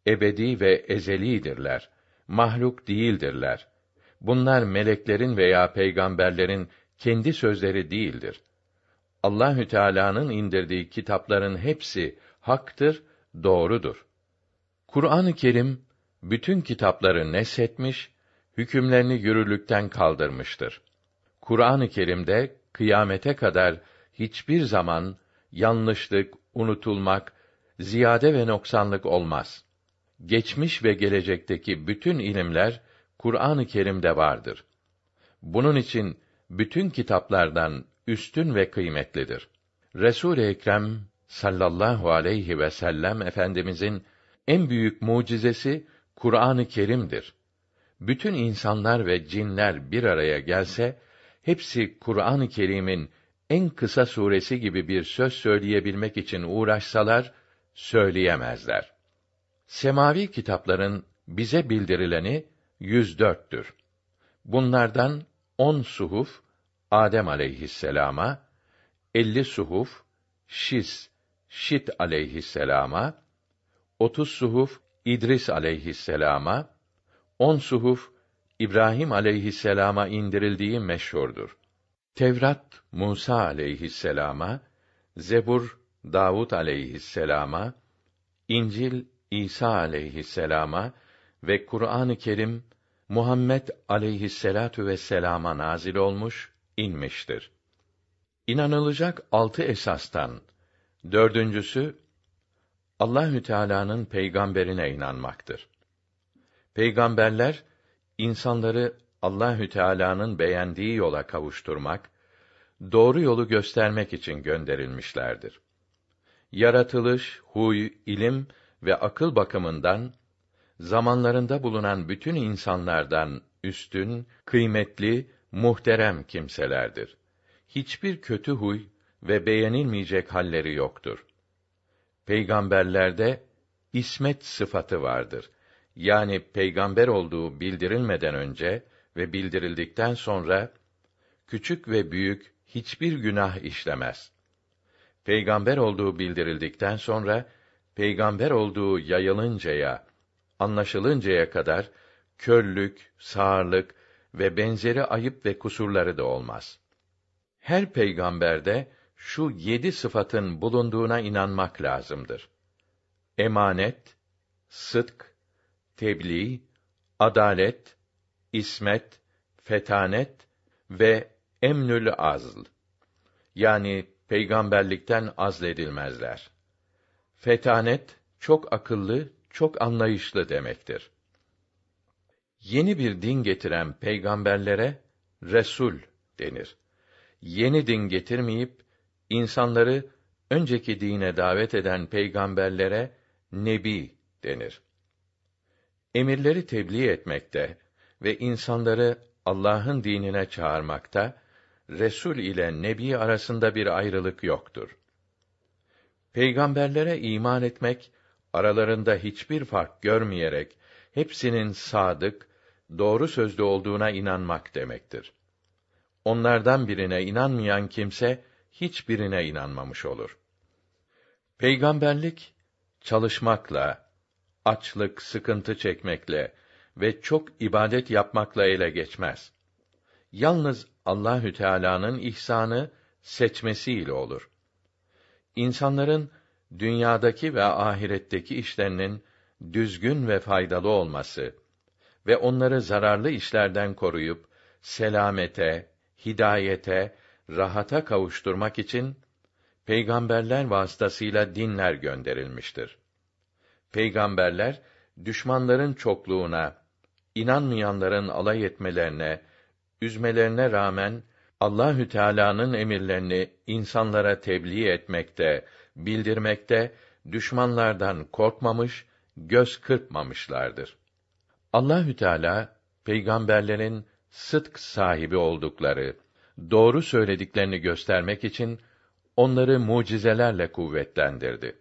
Ebedi ve ezelidirler. Mahluk değildirler. Bunlar meleklerin veya peygamberlerin kendi sözleri değildir. Allahü Teala'nın indirdiği kitapların hepsi haktır, doğrudur. Kur'an-ı Kerim bütün kitapları neshetmiş, hükümlerini yürürlükten kaldırmıştır. Kur'an-ı Kerim'de kıyamete kadar hiçbir zaman yanlışlık, unutulmak, ziyade ve noksanlık olmaz. Geçmiş ve gelecekteki bütün ilimler Kur'an-ı Kerim'de vardır. Bunun için bütün kitaplardan üstün ve kıymetlidir. Resul-i Ekrem sallallahu aleyhi ve sellem efendimizin en büyük mucizesi Kur'an-ı Kerim'dir. Bütün insanlar ve cinler bir araya gelse hepsi Kur'an-ı Kerim'in en kısa suresi gibi bir söz söyleyebilmek için uğraşsalar söyleyemezler. Semavi kitapların bize bildirileni 104'tür. Bunlardan on suhuf Adem aleyhisselama, elli suhuf Şis, Şit aleyhisselama, otuz suhuf İdris aleyhisselama, on suhuf İbrahim aleyhisselama indirildiği meşhurdur. Tevrat Musa aleyhisselama, Zebur Davud aleyhisselama, İncil İsa aleyhisselama ve Kur'an-ı Kerim Muhammed aleyhisselatu vesselama nazil olmuş, inmiştir. İnanılacak altı esastan dördüncüsü Allahü Teala'nın peygamberine inanmaktır. Peygamberler insanları Allahü Teala'nın beğendiği yola kavuşturmak, doğru yolu göstermek için gönderilmişlerdir. Yaratılış, huy, ilim ve akıl bakımından zamanlarında bulunan bütün insanlardan üstün, kıymetli, muhterem kimselerdir. Hiçbir kötü huy ve beğenilmeyecek halleri yoktur. Peygamberlerde ismet sıfatı vardır. Yani peygamber olduğu bildirilmeden önce ve bildirildikten sonra küçük ve büyük hiçbir günah işlemez. Peygamber olduğu bildirildikten sonra peygamber olduğu yayılıncaya, anlaşılıncaya kadar körlük, sağırlık ve benzeri ayıp ve kusurları da olmaz. Her peygamberde şu yedi sıfatın bulunduğuna inanmak lazımdır. Emanet, sıdk, tebliğ, adalet, ismet, fetanet ve emnül azl. Yani peygamberlikten azledilmezler. Fetanet çok akıllı, çok anlayışlı demektir. Yeni bir din getiren peygamberlere resul denir. Yeni din getirmeyip insanları önceki dine davet eden peygamberlere nebi denir. Emirleri tebliğ etmekte ve insanları Allah'ın dinine çağırmakta resul ile nebi arasında bir ayrılık yoktur. Peygamberlere iman etmek aralarında hiçbir fark görmeyerek hepsinin sadık, doğru sözlü olduğuna inanmak demektir. Onlardan birine inanmayan kimse hiçbirine inanmamış olur. Peygamberlik çalışmakla, açlık, sıkıntı çekmekle ve çok ibadet yapmakla ele geçmez. Yalnız Allahü Teala'nın ihsanı seçmesiyle olur. İnsanların dünyadaki ve ahiretteki işlerinin düzgün ve faydalı olması ve onları zararlı işlerden koruyup selamete, hidayete, rahata kavuşturmak için peygamberler vasıtasıyla dinler gönderilmiştir. Peygamberler düşmanların çokluğuna, inanmayanların alay etmelerine, üzmelerine rağmen Allahü Teala'nın emirlerini insanlara tebliğ etmekte, bildirmekte düşmanlardan korkmamış, göz kırpmamışlardır. Allahü Teala peygamberlerin sıdk sahibi oldukları, doğru söylediklerini göstermek için onları mucizelerle kuvvetlendirdi.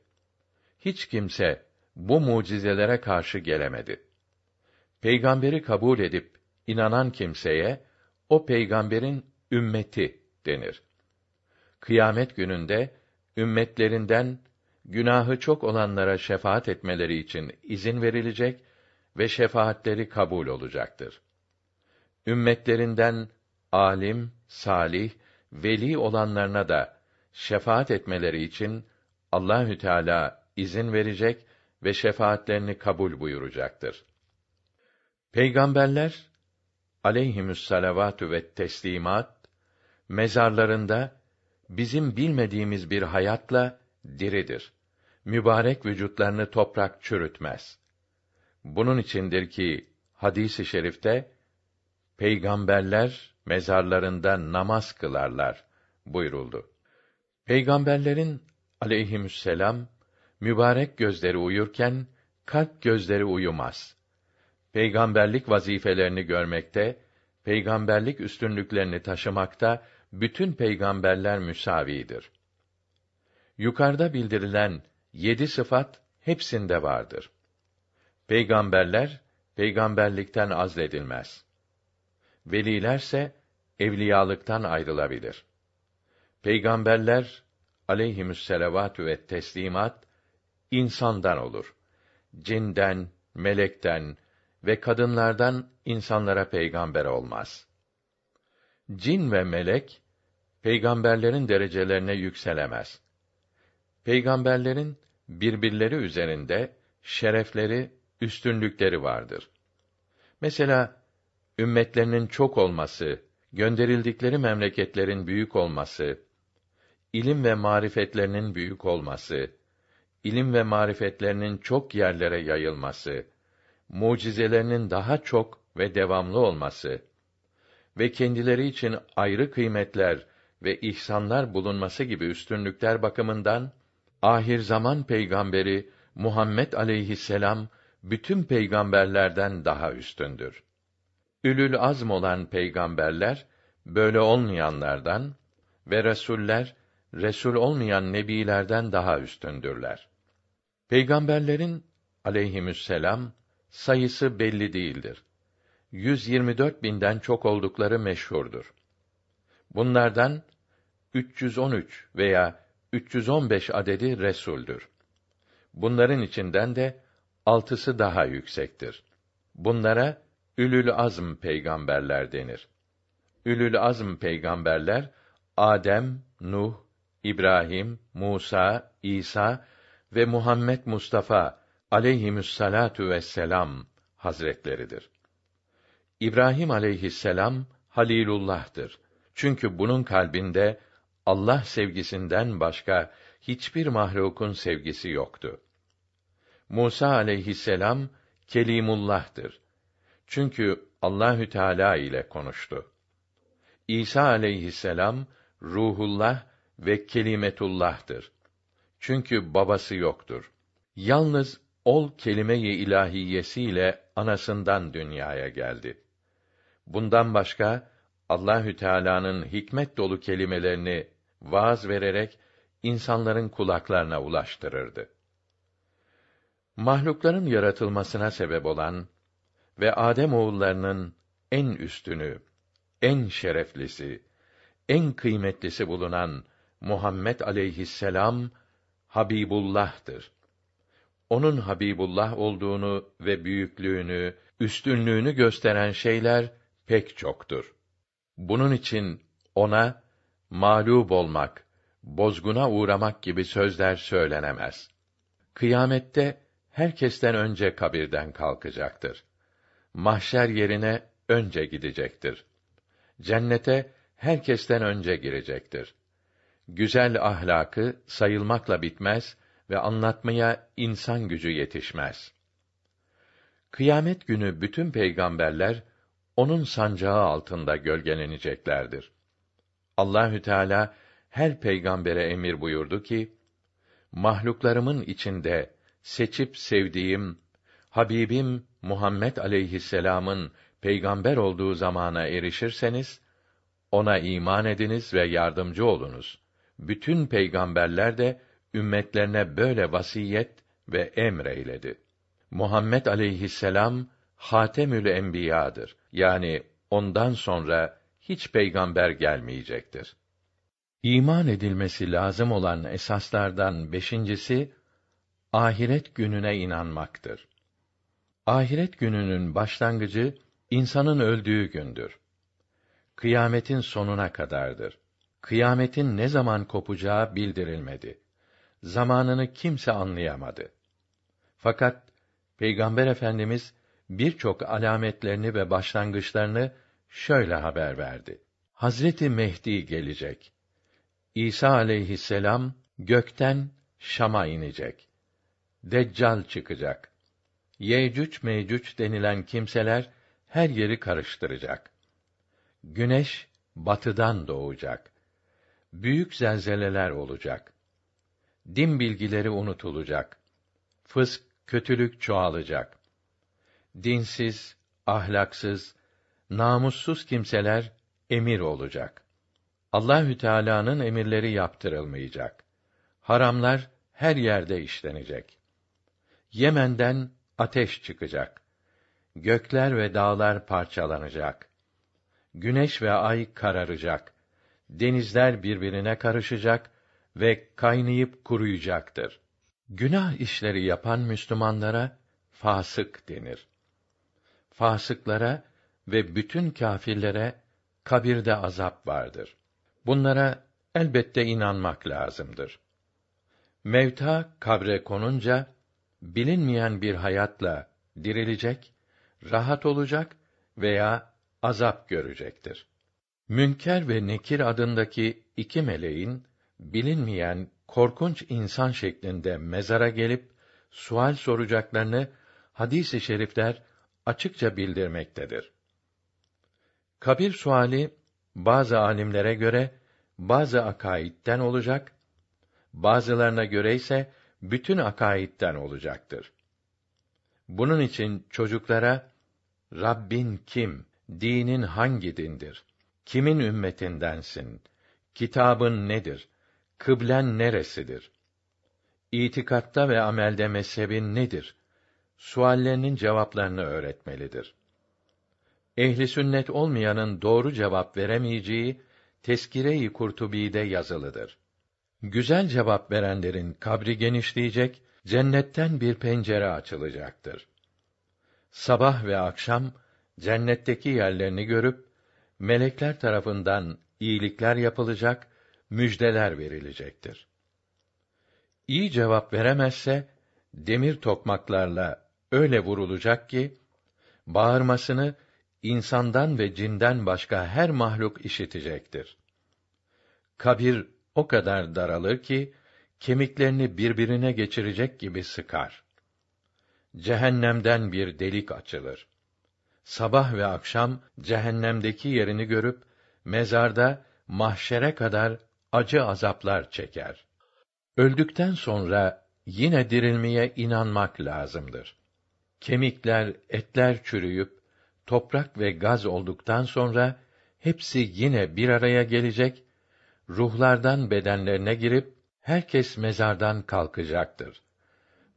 Hiç kimse bu mucizelere karşı gelemedi. Peygamberi kabul edip inanan kimseye o peygamberin ümmeti denir. Kıyamet gününde ümmetlerinden günahı çok olanlara şefaat etmeleri için izin verilecek ve şefaatleri kabul olacaktır. Ümmetlerinden alim, salih, veli olanlarına da şefaat etmeleri için Allahü Teala izin verecek ve şefaatlerini kabul buyuracaktır. Peygamberler aleyhimüs salavatü ve teslimat mezarlarında bizim bilmediğimiz bir hayatla diridir. Mübarek vücutlarını toprak çürütmez. Bunun içindir ki hadisi şerifte peygamberler mezarlarında namaz kılarlar buyuruldu. Peygamberlerin aleyhisselam mübarek gözleri uyurken kalp gözleri uyumaz. Peygamberlik vazifelerini görmekte, peygamberlik üstünlüklerini taşımakta bütün peygamberler müsavidir. Yukarıda bildirilen yedi sıfat hepsinde vardır. Peygamberler peygamberlikten azledilmez. Velilerse evliyalıktan ayrılabilir. Peygamberler aleyhimüsselavatü ve teslimat insandan olur. Cinden, melekten ve kadınlardan insanlara peygamber olmaz. Cin ve melek peygamberlerin derecelerine yükselemez. Peygamberlerin birbirleri üzerinde şerefleri, üstünlükleri vardır. Mesela ümmetlerinin çok olması, gönderildikleri memleketlerin büyük olması, ilim ve marifetlerinin büyük olması, ilim ve marifetlerinin çok yerlere yayılması, mucizelerinin daha çok ve devamlı olması ve kendileri için ayrı kıymetler ve ihsanlar bulunması gibi üstünlükler bakımından ahir zaman peygamberi Muhammed aleyhisselam bütün peygamberlerden daha üstündür. Ülül azm olan peygamberler böyle olmayanlardan ve resuller resul olmayan nebilerden daha üstündürler. Peygamberlerin aleyhisselam sayısı belli değildir. 124 binden çok oldukları meşhurdur. Bunlardan 313 veya 315 adedi resuldür. Bunların içinden de altısı daha yüksektir. Bunlara Ülül Azm peygamberler denir. Ülül Azm peygamberler Adem, Nuh, İbrahim, Musa, İsa ve Muhammed Mustafa aleyhimüssalatu vesselam hazretleridir. İbrahim aleyhisselam Halilullah'tır. Çünkü bunun kalbinde Allah sevgisinden başka hiçbir mahlukun sevgisi yoktu. Musa aleyhisselam Kelimullah'tır. Çünkü Allahü Teala ile konuştu. İsa aleyhisselam ruhullah ve kelimetullah'tır. Çünkü babası yoktur. Yalnız ol kelime-i ilahiyesiyle anasından dünyaya geldi. Bundan başka Allahü Teala'nın hikmet dolu kelimelerini vaaz vererek insanların kulaklarına ulaştırırdı. Mahlukların yaratılmasına sebep olan ve Adem oğullarının en üstünü, en şereflisi, en kıymetlisi bulunan Muhammed aleyhisselam Habibullah'tır. Onun Habibullah olduğunu ve büyüklüğünü, üstünlüğünü gösteren şeyler pek çoktur. Bunun için ona mağlup olmak, bozguna uğramak gibi sözler söylenemez. Kıyamette herkesten önce kabirden kalkacaktır. Mahşer yerine önce gidecektir. Cennete herkesten önce girecektir. Güzel ahlakı sayılmakla bitmez ve anlatmaya insan gücü yetişmez. Kıyamet günü bütün peygamberler onun sancağı altında gölgeleneceklerdir. Allahü Teala her peygambere emir buyurdu ki: Mahluklarımın içinde seçip sevdiğim Habibim Muhammed aleyhisselam'ın peygamber olduğu zamana erişirseniz ona iman ediniz ve yardımcı olunuz. Bütün peygamberler de ümmetlerine böyle vasiyet ve emreyledi. Muhammed aleyhisselam Hatemül Enbiya'dır. Yani ondan sonra hiç peygamber gelmeyecektir. İman edilmesi lazım olan esaslardan beşincisi, ahiret gününe inanmaktır. Ahiret gününün başlangıcı, insanın öldüğü gündür. Kıyametin sonuna kadardır. Kıyametin ne zaman kopacağı bildirilmedi. Zamanını kimse anlayamadı. Fakat Peygamber Efendimiz birçok alametlerini ve başlangıçlarını şöyle haber verdi. Hazreti Mehdi gelecek. İsa aleyhisselam gökten Şam'a inecek. Deccal çıkacak. Yecüc Mecüc denilen kimseler her yeri karıştıracak. Güneş batıdan doğacak. Büyük zelzeleler olacak. Din bilgileri unutulacak. Fısk, kötülük çoğalacak. Dinsiz, ahlaksız, namussuz kimseler emir olacak. Allahü Teala'nın emirleri yaptırılmayacak. Haramlar her yerde işlenecek. Yemen'den ateş çıkacak. Gökler ve dağlar parçalanacak. Güneş ve ay kararacak. Denizler birbirine karışacak ve kaynayıp kuruyacaktır. Günah işleri yapan Müslümanlara fasık denir. Fasıklara ve bütün kâfirlere kabirde azap vardır. Bunlara elbette inanmak lazımdır. Mevta kabre konunca bilinmeyen bir hayatla dirilecek, rahat olacak veya azap görecektir. Münker ve Nekir adındaki iki meleğin bilinmeyen korkunç insan şeklinde mezara gelip sual soracaklarını hadis-i şerifler açıkça bildirmektedir. Kabir suali bazı alimlere göre bazı akaidden olacak, bazılarına göre ise bütün akaidden olacaktır. Bunun için çocuklara Rabbin kim, dinin hangi dindir, kimin ümmetindensin, kitabın nedir, kıblen neresidir, itikatta ve amelde mezhebin nedir, suallerinin cevaplarını öğretmelidir. Ehli sünnet olmayanın doğru cevap veremeyeceği Teskire-i Kurtubi'de yazılıdır. Güzel cevap verenlerin kabri genişleyecek, cennetten bir pencere açılacaktır. Sabah ve akşam cennetteki yerlerini görüp melekler tarafından iyilikler yapılacak, müjdeler verilecektir. İyi cevap veremezse demir tokmaklarla öyle vurulacak ki bağırmasını insandan ve cinden başka her mahluk işitecektir. Kabir o kadar daralır ki kemiklerini birbirine geçirecek gibi sıkar. Cehennemden bir delik açılır. sabah ve akşam cehennemdeki yerini görüp mezarda mahşere kadar acı azaplar çeker. Öldükten sonra yine dirilmeye inanmak lazımdır. Kemikler, etler çürüyüp toprak ve gaz olduktan sonra hepsi yine bir araya gelecek, ruhlardan bedenlerine girip herkes mezardan kalkacaktır.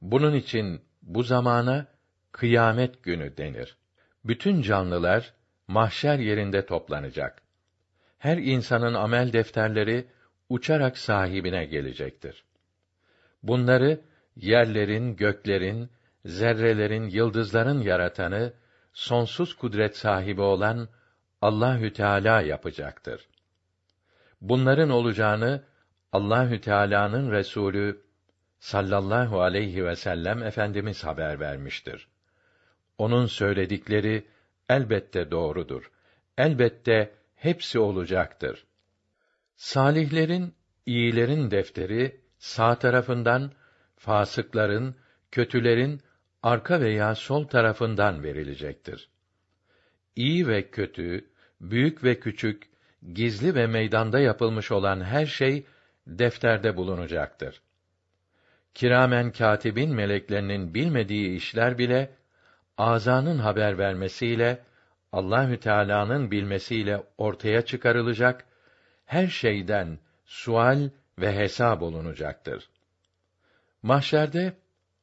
Bunun için bu zamana kıyamet günü denir. Bütün canlılar mahşer yerinde toplanacak. Her insanın amel defterleri uçarak sahibine gelecektir. Bunları yerlerin, göklerin, zerrelerin, yıldızların yaratanı, sonsuz kudret sahibi olan Allahü Teala yapacaktır. Bunların olacağını Allahü Teala'nın Resulü sallallahu aleyhi ve sellem efendimiz haber vermiştir. Onun söyledikleri elbette doğrudur. Elbette hepsi olacaktır. Salihlerin, iyilerin defteri sağ tarafından, fasıkların, kötülerin arka veya sol tarafından verilecektir. İyi ve kötü, büyük ve küçük, gizli ve meydanda yapılmış olan her şey defterde bulunacaktır. Kiramen katibin meleklerinin bilmediği işler bile azanın haber vermesiyle Allahü Teala'nın bilmesiyle ortaya çıkarılacak her şeyden sual ve hesap olunacaktır. Mahşerde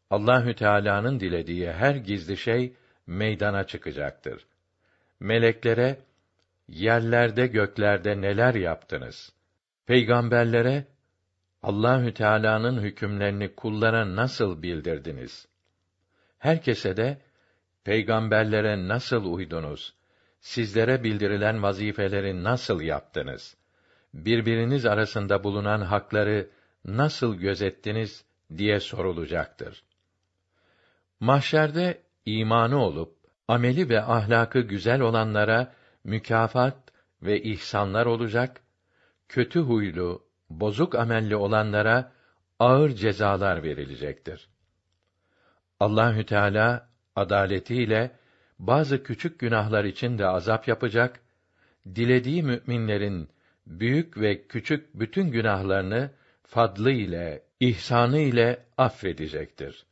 Allahü Teala'nın dilediği her gizli şey meydana çıkacaktır. Meleklere yerlerde göklerde neler yaptınız? Peygamberlere Allahü Teala'nın hükümlerini kullara nasıl bildirdiniz? Herkese de peygamberlere nasıl uydunuz? Sizlere bildirilen vazifeleri nasıl yaptınız? Birbiriniz arasında bulunan hakları nasıl gözettiniz diye sorulacaktır. Mahşerde imanı olup ameli ve ahlakı güzel olanlara mükafat ve ihsanlar olacak, kötü huylu, bozuk amelli olanlara ağır cezalar verilecektir. Allahü Teala adaletiyle bazı küçük günahlar için de azap yapacak, dilediği müminlerin büyük ve küçük bütün günahlarını fadlı ile, ihsanı ile affedecektir.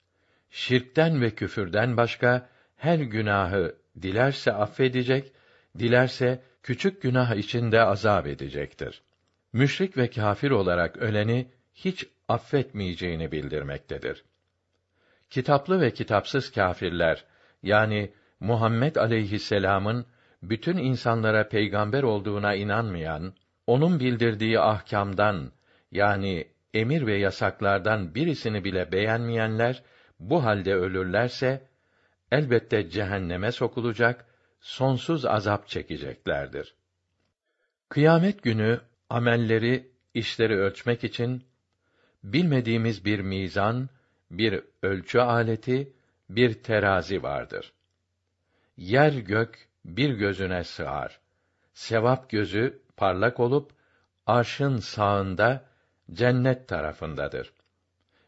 Şirkten ve küfürden başka her günahı dilerse affedecek, dilerse küçük günah içinde azap edecektir. Müşrik ve kâfir olarak öleni hiç affetmeyeceğini bildirmektedir. Kitaplı ve kitapsız kâfirler yani Muhammed aleyhisselam'ın bütün insanlara peygamber olduğuna inanmayan, onun bildirdiği ahkamdan yani emir ve yasaklardan birisini bile beğenmeyenler bu halde ölürlerse elbette cehenneme sokulacak, sonsuz azap çekeceklerdir. Kıyamet günü amelleri, işleri ölçmek için bilmediğimiz bir mizan, bir ölçü aleti, bir terazi vardır. Yer gök bir gözüne sığar. Sevap gözü parlak olup arşın sağında cennet tarafındadır.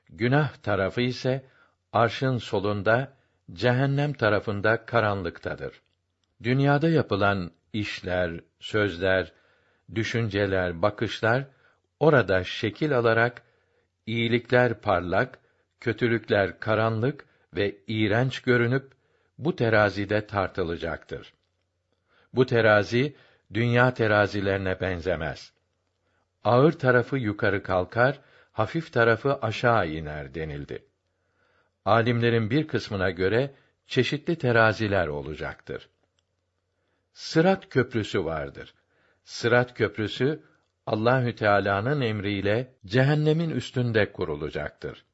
Günah tarafı ise arşın solunda cehennem tarafında karanlıktadır. Dünyada yapılan işler, sözler, düşünceler, bakışlar orada şekil alarak iyilikler parlak, kötülükler karanlık ve iğrenç görünüp bu terazide tartılacaktır. Bu terazi dünya terazilerine benzemez. Ağır tarafı yukarı kalkar, hafif tarafı aşağı iner denildi. Alimlerin bir kısmına göre çeşitli teraziler olacaktır. Sırat köprüsü vardır. Sırat köprüsü Allahü Teala'nın emriyle cehennemin üstünde kurulacaktır.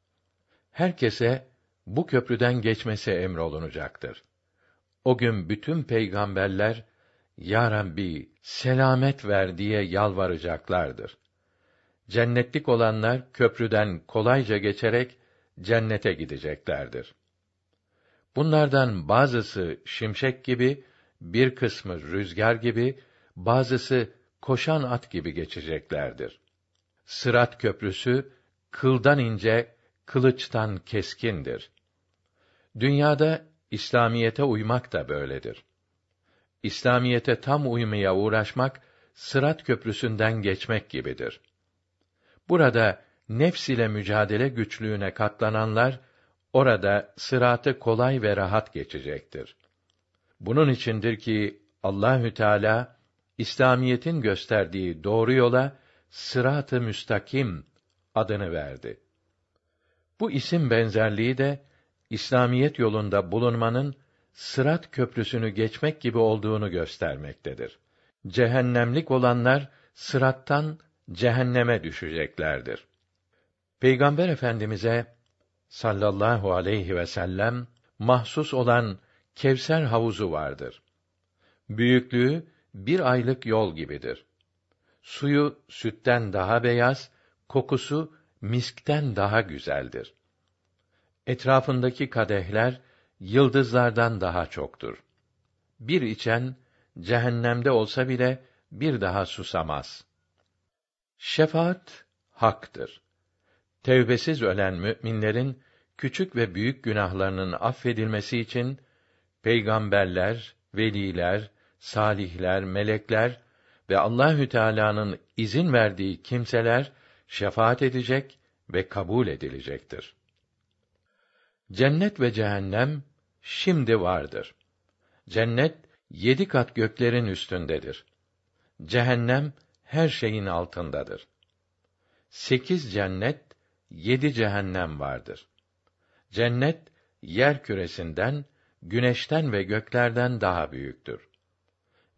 Herkese bu köprüden geçmesi emrolunacaktır. O gün bütün peygamberler Ya Rabbi selamet ver diye yalvaracaklardır. Cennetlik olanlar köprüden kolayca geçerek cennete gideceklerdir. Bunlardan bazısı şimşek gibi, bir kısmı rüzgar gibi, bazısı koşan at gibi geçeceklerdir. Sırat köprüsü kıldan ince, kılıçtan keskindir. Dünyada İslamiyete uymak da böyledir. İslamiyete tam uymaya uğraşmak sırat köprüsünden geçmek gibidir. Burada nefs ile mücadele güçlüğüne katlananlar orada sıratı kolay ve rahat geçecektir. Bunun içindir ki Allahü Teala İslamiyetin gösterdiği doğru yola sırat-ı müstakim adını verdi. Bu isim benzerliği de İslamiyet yolunda bulunmanın sırat köprüsünü geçmek gibi olduğunu göstermektedir. Cehennemlik olanlar sırattan cehenneme düşeceklerdir. Peygamber Efendimize sallallahu aleyhi ve sellem mahsus olan Kevser havuzu vardır. Büyüklüğü bir aylık yol gibidir. Suyu sütten daha beyaz, kokusu miskten daha güzeldir. Etrafındaki kadehler yıldızlardan daha çoktur. Bir içen cehennemde olsa bile bir daha susamaz. Şefaat haktır. Tevbesiz ölen müminlerin küçük ve büyük günahlarının affedilmesi için peygamberler, veliler, salihler, melekler ve Allahü Teala'nın izin verdiği kimseler şefaat edecek ve kabul edilecektir. Cennet ve cehennem şimdi vardır. Cennet yedi kat göklerin üstündedir. Cehennem her şeyin altındadır. Sekiz cennet, yedi cehennem vardır. Cennet yer küresinden, güneşten ve göklerden daha büyüktür.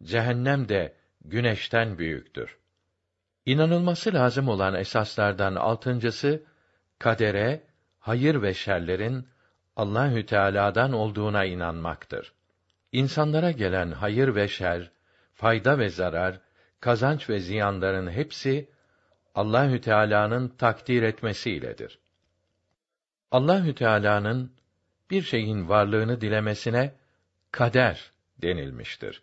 Cehennem de güneşten büyüktür. İnanılması lazım olan esaslardan altıncısı kadere, hayır ve şerlerin Allahü Teala'dan olduğuna inanmaktır. İnsanlara gelen hayır ve şer, fayda ve zarar, kazanç ve ziyanların hepsi Allahü Teala'nın takdir etmesiyledir. Allahü Teala'nın bir şeyin varlığını dilemesine kader denilmiştir.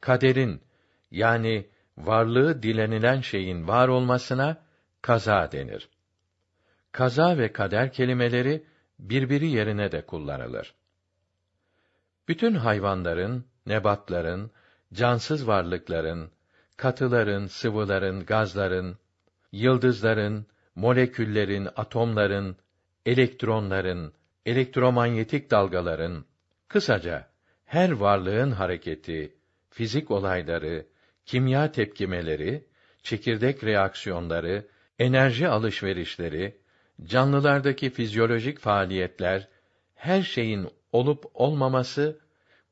Kaderin yani varlığı dilenilen şeyin var olmasına kaza denir. Kaza ve kader kelimeleri birbiri yerine de kullanılır. Bütün hayvanların, nebatların, cansız varlıkların, katıların, sıvıların, gazların, yıldızların, moleküllerin, atomların, elektronların, elektromanyetik dalgaların, kısaca her varlığın hareketi, fizik olayları, kimya tepkimeleri, çekirdek reaksiyonları, enerji alışverişleri, canlılardaki fizyolojik faaliyetler, her şeyin olup olmaması,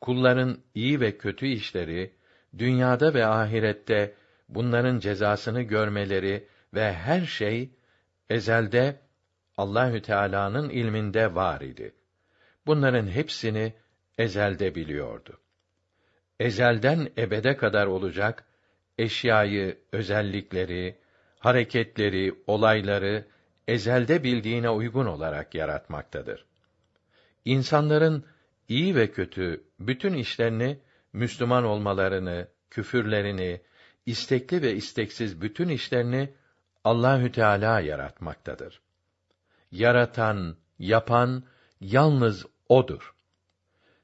kulların iyi ve kötü işleri, dünyada ve ahirette bunların cezasını görmeleri ve her şey ezelde Allahü Teala'nın ilminde var idi. Bunların hepsini ezelde biliyordu. Ezelden ebede kadar olacak eşyayı, özellikleri, hareketleri, olayları ezelde bildiğine uygun olarak yaratmaktadır. İnsanların iyi ve kötü bütün işlerini Müslüman olmalarını, küfürlerini, istekli ve isteksiz bütün işlerini Allahü Teala yaratmaktadır. Yaratan, yapan yalnız odur.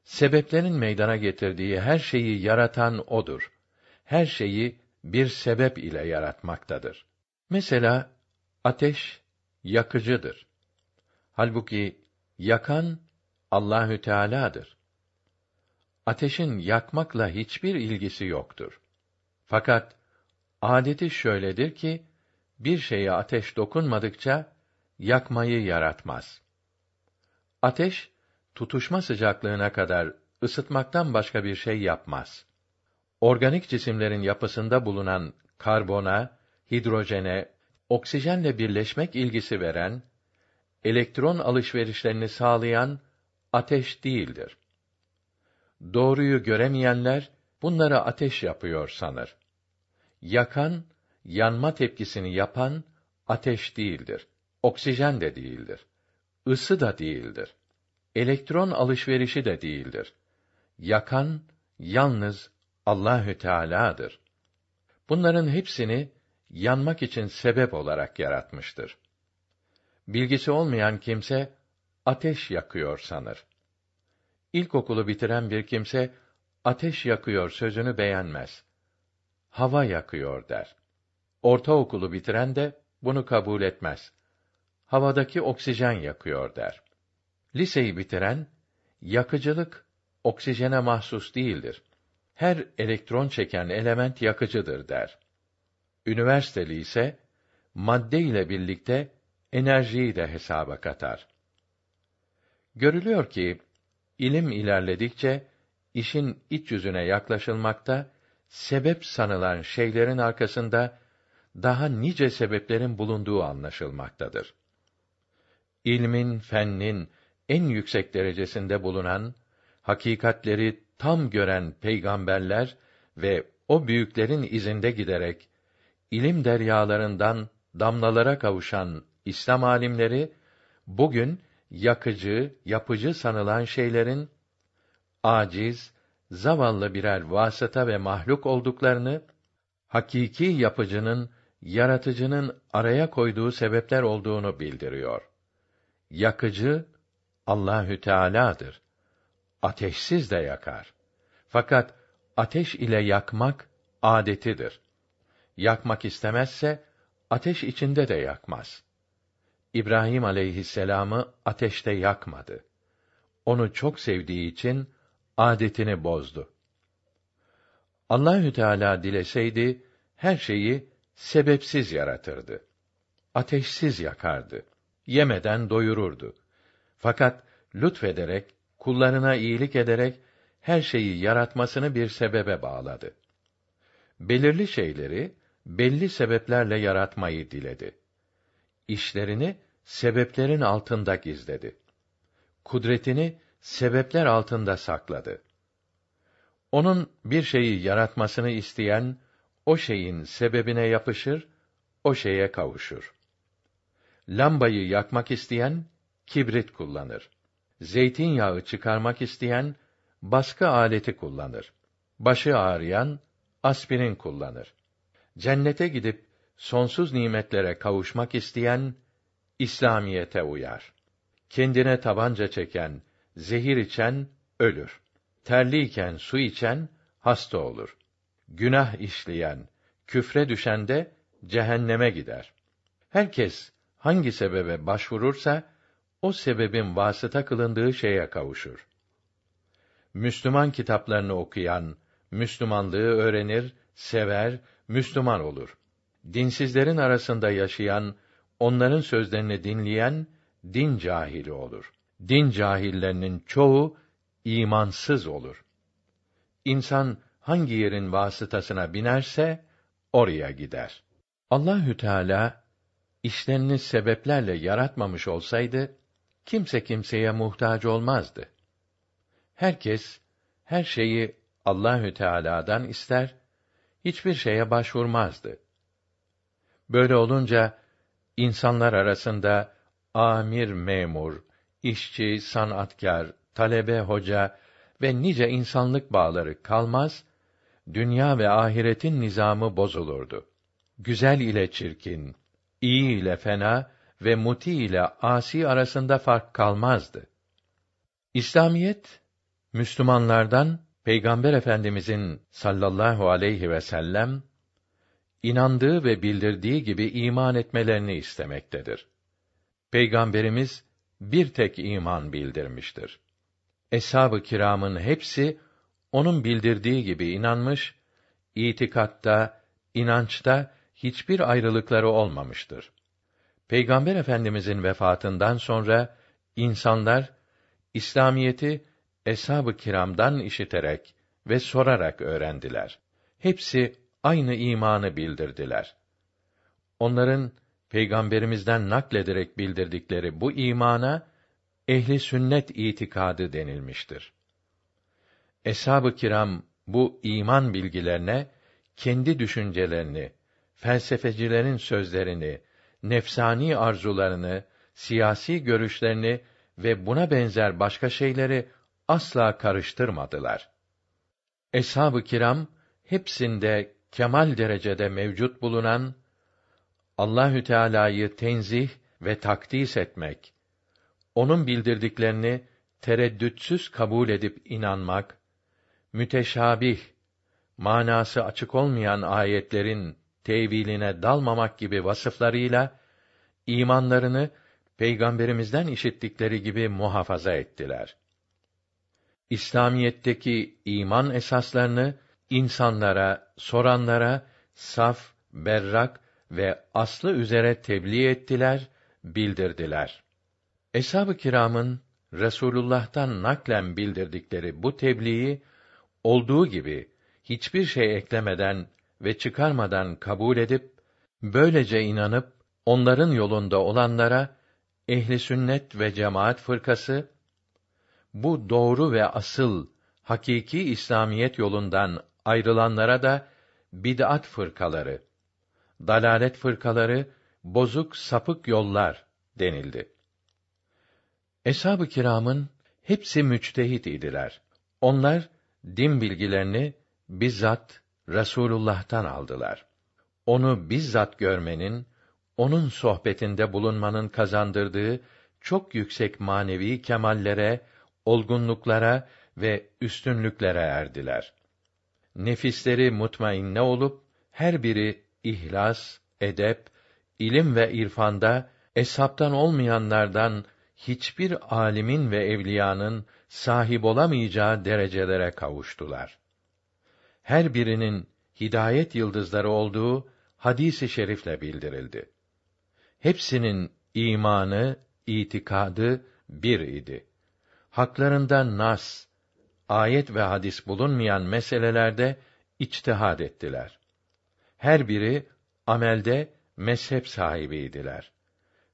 Sebeplerin meydana getirdiği her şeyi yaratan odur. Her şeyi bir sebep ile yaratmaktadır. Mesela ateş yakıcıdır. Halbuki yakan Allahü Teala'dır. Ateşin yakmakla hiçbir ilgisi yoktur. Fakat adeti şöyledir ki bir şeye ateş dokunmadıkça yakmayı yaratmaz. Ateş tutuşma sıcaklığına kadar ısıtmaktan başka bir şey yapmaz. Organik cisimlerin yapısında bulunan karbona, hidrojene, oksijenle birleşmek ilgisi veren, elektron alışverişlerini sağlayan ateş değildir. Doğruyu göremeyenler bunları ateş yapıyor sanır. Yakan, yanma tepkisini yapan ateş değildir. Oksijen de değildir. Isı da değildir. Elektron alışverişi de değildir. Yakan yalnız Allahü Teala'dır. Bunların hepsini yanmak için sebep olarak yaratmıştır. Bilgisi olmayan kimse ateş yakıyor sanır. İlkokulu bitiren bir kimse ateş yakıyor sözünü beğenmez. Hava yakıyor der. Ortaokulu bitiren de bunu kabul etmez. Havadaki oksijen yakıyor der. Liseyi bitiren yakıcılık oksijene mahsus değildir. Her elektron çeken element yakıcıdır der. Üniversiteli ise madde ile birlikte enerjiyi de hesaba katar. Görülüyor ki ilim ilerledikçe işin iç yüzüne yaklaşılmakta, sebep sanılan şeylerin arkasında daha nice sebeplerin bulunduğu anlaşılmaktadır. İlmin, fennin en yüksek derecesinde bulunan, hakikatleri tam gören peygamberler ve o büyüklerin izinde giderek ilim deryalarından damlalara kavuşan İslam alimleri bugün yakıcı, yapıcı sanılan şeylerin aciz, zavallı birer vasıta ve mahluk olduklarını, hakiki yapıcının, yaratıcının araya koyduğu sebepler olduğunu bildiriyor. Yakıcı Allahü Teala'dır. Ateşsiz de yakar. Fakat ateş ile yakmak adetidir. Yakmak istemezse ateş içinde de yakmaz. İbrahim aleyhisselamı ateşte yakmadı. Onu çok sevdiği için adetini bozdu. Allahü Teala dileseydi her şeyi sebepsiz yaratırdı. Ateşsiz yakardı. Yemeden doyururdu. Fakat lütfederek, kullarına iyilik ederek her şeyi yaratmasını bir sebebe bağladı. Belirli şeyleri belli sebeplerle yaratmayı diledi. İşlerini sebeplerin altında gizledi. Kudretini sebepler altında sakladı. Onun bir şeyi yaratmasını isteyen o şeyin sebebine yapışır, o şeye kavuşur. Lambayı yakmak isteyen kibrit kullanır. Zeytinyağı çıkarmak isteyen baskı aleti kullanır. Başı ağrıyan aspirin kullanır. Cennete gidip sonsuz nimetlere kavuşmak isteyen İslamiyete uyar. Kendine tabanca çeken, zehir içen ölür. Terliyken su içen hasta olur. Günah işleyen, küfre düşen de cehenneme gider. Herkes hangi sebebe başvurursa o sebebin vasıta kılındığı şeye kavuşur. Müslüman kitaplarını okuyan Müslümanlığı öğrenir, sever, Müslüman olur. Dinsizlerin arasında yaşayan, onların sözlerini dinleyen din cahili olur. Din cahillerinin çoğu imansız olur. İnsan hangi yerin vasıtasına binerse oraya gider. Allahü Teala işlerini sebeplerle yaratmamış olsaydı kimse kimseye muhtaç olmazdı. Herkes her şeyi Allahü Teala'dan ister, hiçbir şeye başvurmazdı. Böyle olunca insanlar arasında amir memur, işçi, sanatkar, talebe hoca ve nice insanlık bağları kalmaz, dünya ve ahiretin nizamı bozulurdu. Güzel ile çirkin, iyi ile fena ve muti ile asi arasında fark kalmazdı. İslamiyet Müslümanlardan Peygamber Efendimizin sallallahu aleyhi ve sellem inandığı ve bildirdiği gibi iman etmelerini istemektedir. Peygamberimiz bir tek iman bildirmiştir. Eshab-ı kiramın hepsi onun bildirdiği gibi inanmış, itikatta, inançta hiçbir ayrılıkları olmamıştır. Peygamber Efendimizin vefatından sonra insanlar İslamiyeti eshab-ı kiramdan işiterek ve sorarak öğrendiler. Hepsi aynı imanı bildirdiler. Onların peygamberimizden naklederek bildirdikleri bu imana ehli sünnet itikadı denilmiştir. Eshab-ı kiram bu iman bilgilerine kendi düşüncelerini, felsefecilerin sözlerini, nefsani arzularını, siyasi görüşlerini ve buna benzer başka şeyleri asla karıştırmadılar. Eshab-ı kiram hepsinde kemal derecede mevcut bulunan Allahü Teala'yı tenzih ve takdis etmek, onun bildirdiklerini tereddütsüz kabul edip inanmak, müteşabih, manası açık olmayan ayetlerin teviline dalmamak gibi vasıflarıyla imanlarını peygamberimizden işittikleri gibi muhafaza ettiler. İslamiyetteki iman esaslarını insanlara, soranlara saf, berrak ve aslı üzere tebliğ ettiler, bildirdiler. Eshab-ı kiramın Resulullah'tan naklen bildirdikleri bu tebliği olduğu gibi hiçbir şey eklemeden ve çıkarmadan kabul edip böylece inanıp onların yolunda olanlara ehli sünnet ve cemaat fırkası bu doğru ve asıl hakiki İslamiyet yolundan ayrılanlara da bid'at fırkaları, dalalet fırkaları, bozuk sapık yollar denildi. Eshab-ı kiramın hepsi müçtehit idiler. Onlar din bilgilerini bizzat Resulullah'tan aldılar. Onu bizzat görmenin, onun sohbetinde bulunmanın kazandırdığı çok yüksek manevi kemallere, olgunluklara ve üstünlüklere erdiler. Nefisleri mutmainne olup her biri ihlas, edep, ilim ve irfanda esaptan olmayanlardan hiçbir alimin ve evliyanın sahip olamayacağı derecelere kavuştular. Her birinin hidayet yıldızları olduğu hadisi şerifle bildirildi. Hepsinin imanı, itikadı bir idi. Haklarında nas, ayet ve hadis bulunmayan meselelerde içtihad ettiler. Her biri amelde mezhep sahibiydiler.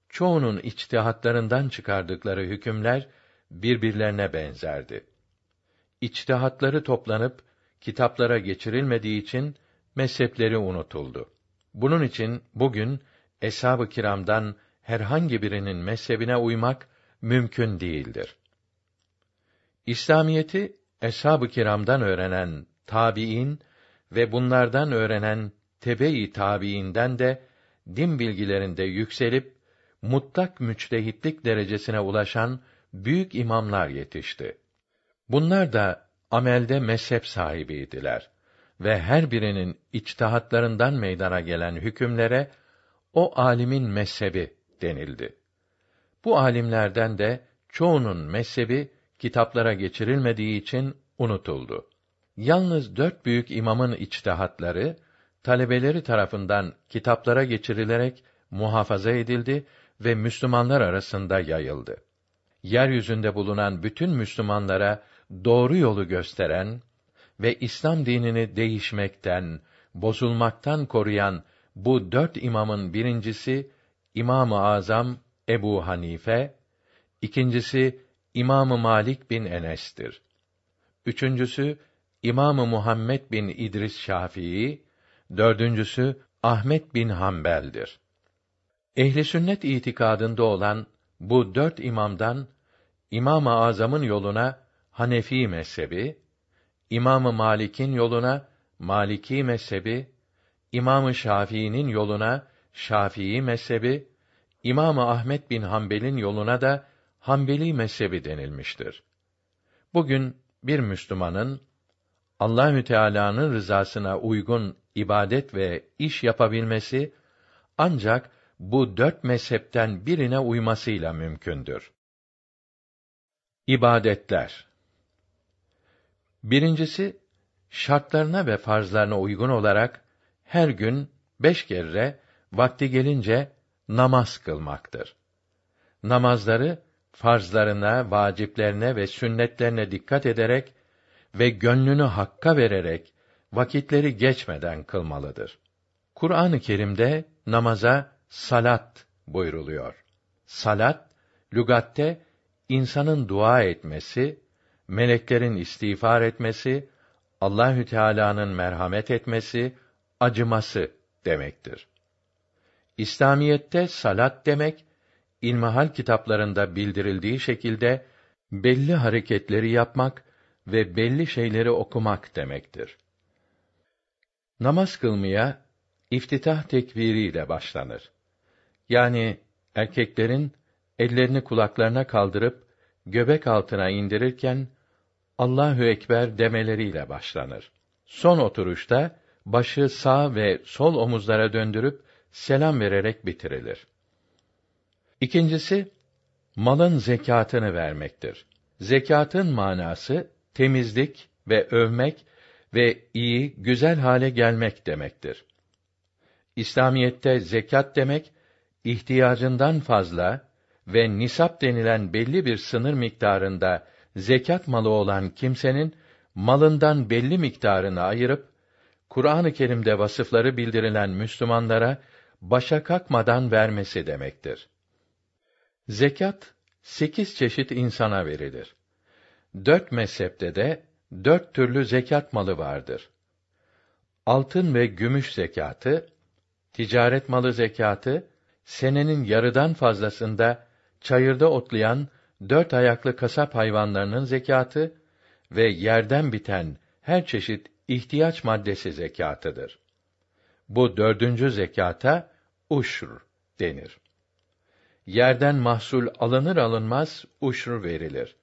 Çoğunun içtihatlarından çıkardıkları hükümler birbirlerine benzerdi. İçtihatları toplanıp kitaplara geçirilmediği için mezhepleri unutuldu. Bunun için bugün eshab-ı kiramdan herhangi birinin mezhebine uymak mümkün değildir. İslamiyeti eshab-ı kiramdan öğrenen tabiin ve bunlardan öğrenen tebe-i tabiinden de din bilgilerinde yükselip mutlak müçtehitlik derecesine ulaşan büyük imamlar yetişti. Bunlar da amelde mezhep sahibiydiler ve her birinin içtihatlarından meydana gelen hükümlere o alimin mezhebi denildi. Bu alimlerden de çoğunun mezhebi kitaplara geçirilmediği için unutuldu. Yalnız dört büyük imamın içtihatları talebeleri tarafından kitaplara geçirilerek muhafaza edildi ve Müslümanlar arasında yayıldı. Yeryüzünde bulunan bütün Müslümanlara doğru yolu gösteren ve İslam dinini değişmekten, bozulmaktan koruyan bu dört imamın birincisi İmam-ı Azam Ebu Hanife, ikincisi İmam-ı Malik bin Enes'tir. Üçüncüsü İmam-ı Muhammed bin İdris Şafii, dördüncüsü Ahmet bin Hanbel'dir. Ehli sünnet itikadında olan bu dört imamdan İmam-ı Azam'ın yoluna Hanefi mezhebi, İmam-ı Malik'in yoluna Maliki mezhebi, İmam-ı Şafii'nin yoluna Şafii mezhebi, İmam-ı Ahmed bin Hanbel'in yoluna da Hanbeli mezhebi denilmiştir. Bugün bir Müslümanın Allahü Teala'nın rızasına uygun ibadet ve iş yapabilmesi ancak bu dört mezhepten birine uymasıyla mümkündür. İbadetler Birincisi, şartlarına ve farzlarına uygun olarak her gün beş kere vakti gelince namaz kılmaktır. Namazları farzlarına, vaciplerine ve sünnetlerine dikkat ederek ve gönlünü hakka vererek vakitleri geçmeden kılmalıdır. Kur'an-ı Kerim'de namaza salat buyruluyor. Salat lügatte insanın dua etmesi, meleklerin istiğfar etmesi, Allahü Teala'nın merhamet etmesi, acıması demektir. İslamiyette salat demek ilmihal kitaplarında bildirildiği şekilde belli hareketleri yapmak ve belli şeyleri okumak demektir. Namaz kılmaya iftitah tekbiriyle başlanır. Yani erkeklerin ellerini kulaklarına kaldırıp göbek altına indirirken Allahü ekber demeleriyle başlanır. Son oturuşta başı sağ ve sol omuzlara döndürüp selam vererek bitirilir. İkincisi malın zekatını vermektir. Zekatın manası temizlik ve övmek ve iyi, güzel hale gelmek demektir. İslamiyette zekat demek ihtiyacından fazla ve nisap denilen belli bir sınır miktarında zekat malı olan kimsenin malından belli miktarını ayırıp Kur'an-ı Kerim'de vasıfları bildirilen Müslümanlara başa kalkmadan vermesi demektir. Zekat sekiz çeşit insana verilir. Dört mezhepte de dört türlü zekat malı vardır. Altın ve gümüş zekatı, ticaret malı zekatı, senenin yarıdan fazlasında çayırda otlayan dört ayaklı kasap hayvanlarının zekatı ve yerden biten her çeşit ihtiyaç maddesi zekatıdır. Bu dördüncü zekata uşr denir. Yerden mahsul alınır alınmaz uşr verilir.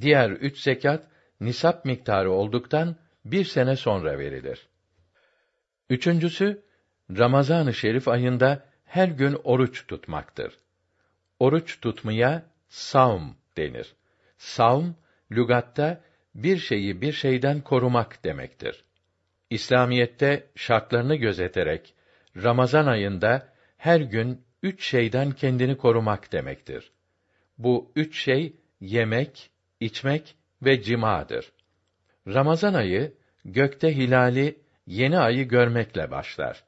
Diğer üç zekat nisap miktarı olduktan bir sene sonra verilir. Üçüncüsü, Ramazan-ı Şerif ayında her gün oruç tutmaktır. Oruç tutmaya savm denir. Savm, lügatta bir şeyi bir şeyden korumak demektir. İslamiyette şartlarını gözeterek Ramazan ayında her gün üç şeyden kendini korumak demektir. Bu üç şey yemek, içmek ve cimadır. Ramazan ayı gökte hilali yeni ayı görmekle başlar.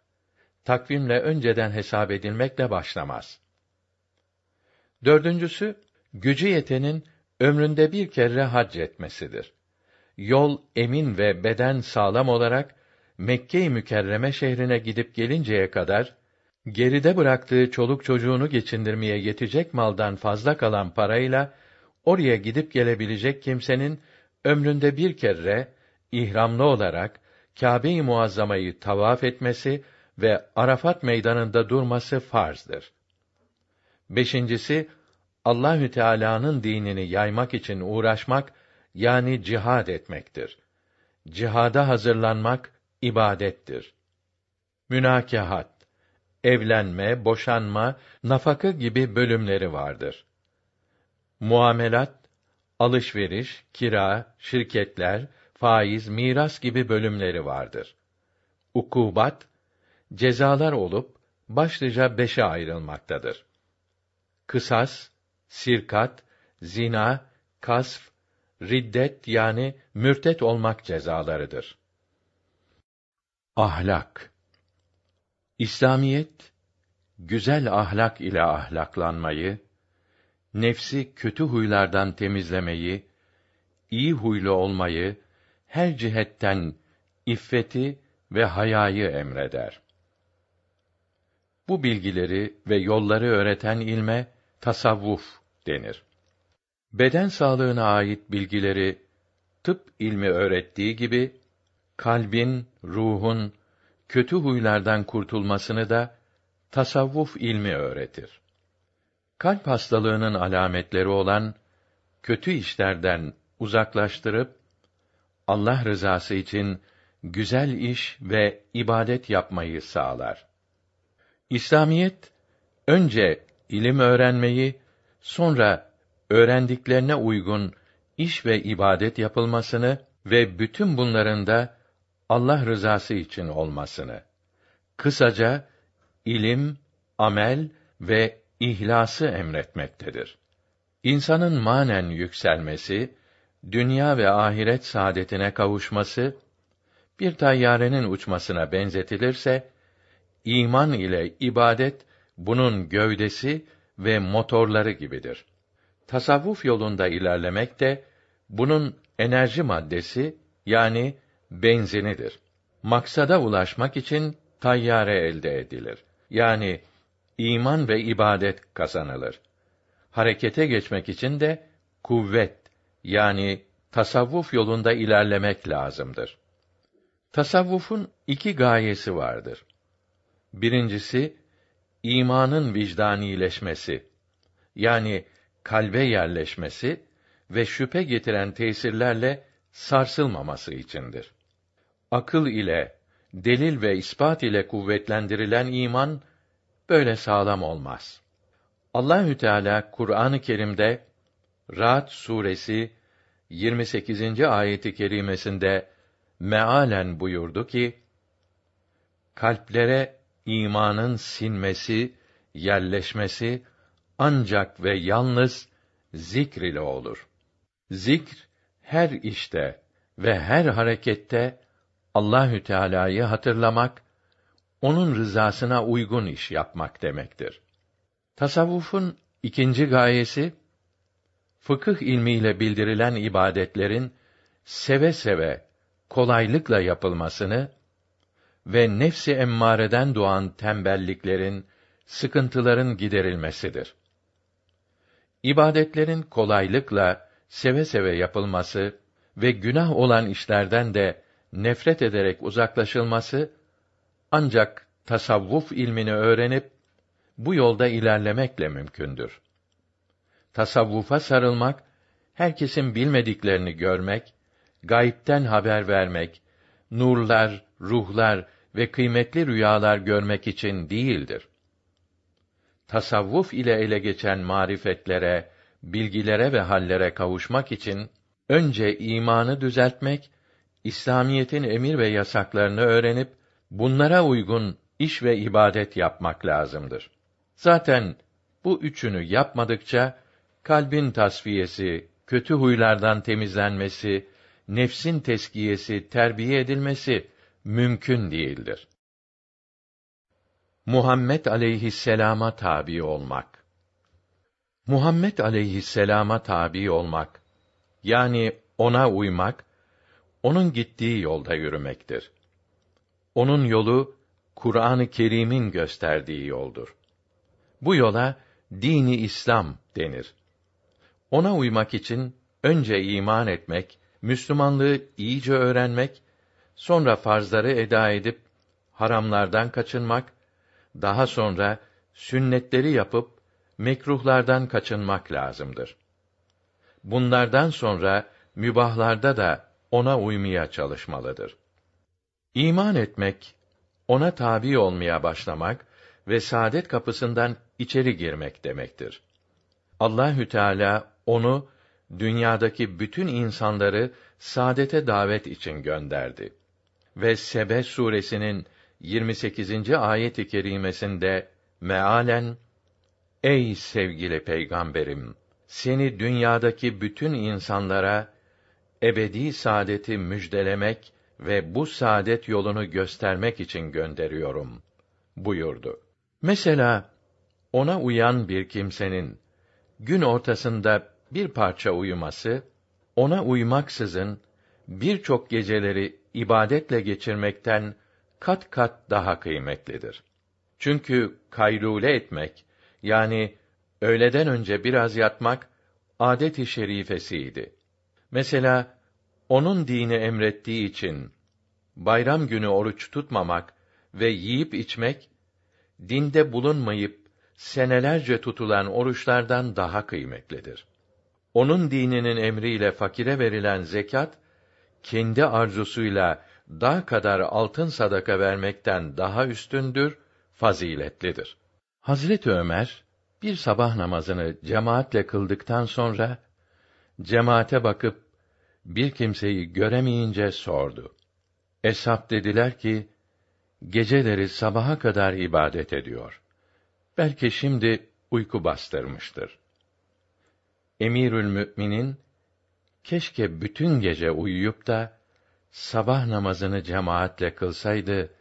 Takvimle önceden hesap edilmekle başlamaz. Dördüncüsü, gücü yetenin ömründe bir kere hac etmesidir. Yol emin ve beden sağlam olarak Mekke-i Mükerreme şehrine gidip gelinceye kadar geride bıraktığı çoluk çocuğunu geçindirmeye yetecek maldan fazla kalan parayla oraya gidip gelebilecek kimsenin ömründe bir kere ihramlı olarak Kâbe-i Muazzama'yı tavaf etmesi ve Arafat meydanında durması farzdır. Beşincisi Allahü Teala'nın dinini yaymak için uğraşmak yani cihad etmektir. Cihada hazırlanmak ibadettir. Münakahat evlenme, boşanma, nafaka gibi bölümleri vardır. Muamelat, alışveriş, kira, şirketler, faiz, miras gibi bölümleri vardır. Ukubat, cezalar olup başlıca beşe ayrılmaktadır. Kısas, sirkat, zina, kasf, riddet yani mürtet olmak cezalarıdır. Ahlak İslamiyet güzel ahlak ile ahlaklanmayı, nefsi kötü huylardan temizlemeyi, iyi huylu olmayı, her cihetten iffeti ve hayayı emreder. Bu bilgileri ve yolları öğreten ilme tasavvuf denir. Beden sağlığına ait bilgileri tıp ilmi öğrettiği gibi kalbin, ruhun kötü huylardan kurtulmasını da tasavvuf ilmi öğretir. Kalp hastalığının alametleri olan kötü işlerden uzaklaştırıp Allah rızası için güzel iş ve ibadet yapmayı sağlar. İslamiyet önce ilim öğrenmeyi, sonra öğrendiklerine uygun iş ve ibadet yapılmasını ve bütün bunların da Allah rızası için olmasını. Kısaca ilim, amel ve ihlası emretmektedir. İnsanın manen yükselmesi, dünya ve ahiret saadetine kavuşması bir tayyarenin uçmasına benzetilirse iman ile ibadet bunun gövdesi ve motorları gibidir. Tasavvuf yolunda ilerlemek de bunun enerji maddesi yani benzinidir. Maksada ulaşmak için tayyare elde edilir. Yani iman ve ibadet kazanılır. Harekete geçmek için de kuvvet yani tasavvuf yolunda ilerlemek lazımdır. Tasavvufun iki gayesi vardır. Birincisi imanın vicdanileşmesi yani kalbe yerleşmesi ve şüphe getiren tesirlerle sarsılmaması içindir. Akıl ile, delil ve ispat ile kuvvetlendirilen iman böyle sağlam olmaz. Allahü Teala Kur'an-ı Kerim'de Ra'd suresi 28. ayeti kerimesinde mealen buyurdu ki: Kalplere imanın sinmesi, yerleşmesi ancak ve yalnız zikr ile olur. Zikr her işte ve her harekette Allahü Teala'yı hatırlamak, onun rızasına uygun iş yapmak demektir. Tasavvufun ikinci gayesi fıkıh ilmiyle bildirilen ibadetlerin seve seve kolaylıkla yapılmasını ve nefsi emmareden doğan tembelliklerin, sıkıntıların giderilmesidir. İbadetlerin kolaylıkla seve seve yapılması ve günah olan işlerden de nefret ederek uzaklaşılması ancak tasavvuf ilmini öğrenip bu yolda ilerlemekle mümkündür. Tasavvufa sarılmak, herkesin bilmediklerini görmek, gayipten haber vermek, nurlar, ruhlar ve kıymetli rüyalar görmek için değildir. Tasavvuf ile ele geçen marifetlere, bilgilere ve hallere kavuşmak için önce imanı düzeltmek, İslamiyetin emir ve yasaklarını öğrenip bunlara uygun iş ve ibadet yapmak lazımdır. Zaten bu üçünü yapmadıkça kalbin tasfiyesi, kötü huylardan temizlenmesi, nefsin teskiyesi, terbiye edilmesi mümkün değildir. Muhammed aleyhisselama tabi olmak. Muhammed aleyhisselama tabi olmak yani ona uymak onun gittiği yolda yürümektir. Onun yolu Kur'an-ı Kerim'in gösterdiği yoldur. Bu yola dini İslam denir. Ona uymak için önce iman etmek, Müslümanlığı iyice öğrenmek, sonra farzları eda edip haramlardan kaçınmak, daha sonra sünnetleri yapıp mekruhlardan kaçınmak lazımdır. Bunlardan sonra mübahlarda da ona uymaya çalışmalıdır. İman etmek, ona tabi olmaya başlamak ve saadet kapısından içeri girmek demektir. Allahü Teala onu dünyadaki bütün insanları saadete davet için gönderdi. Ve Sebe suresinin 28. ayet-i kerimesinde mealen Ey sevgili peygamberim seni dünyadaki bütün insanlara ebedi saadeti müjdelemek ve bu saadet yolunu göstermek için gönderiyorum buyurdu. Mesela ona uyan bir kimsenin gün ortasında bir parça uyuması ona uymaksızın birçok geceleri ibadetle geçirmekten kat kat daha kıymetlidir. Çünkü kaylule etmek yani öğleden önce biraz yatmak adet-i şerifesiydi. Mesela onun dini emrettiği için bayram günü oruç tutmamak ve yiyip içmek dinde bulunmayıp senelerce tutulan oruçlardan daha kıymetlidir. Onun dininin emriyle fakire verilen zekat kendi arzusuyla dağ kadar altın sadaka vermekten daha üstündür, faziletlidir. Hazret Ömer bir sabah namazını cemaatle kıldıktan sonra cemaate bakıp bir kimseyi göremeyince sordu. Eshab dediler ki, geceleri sabaha kadar ibadet ediyor. Belki şimdi uyku bastırmıştır. Emirül Müminin keşke bütün gece uyuyup da sabah namazını cemaatle kılsaydı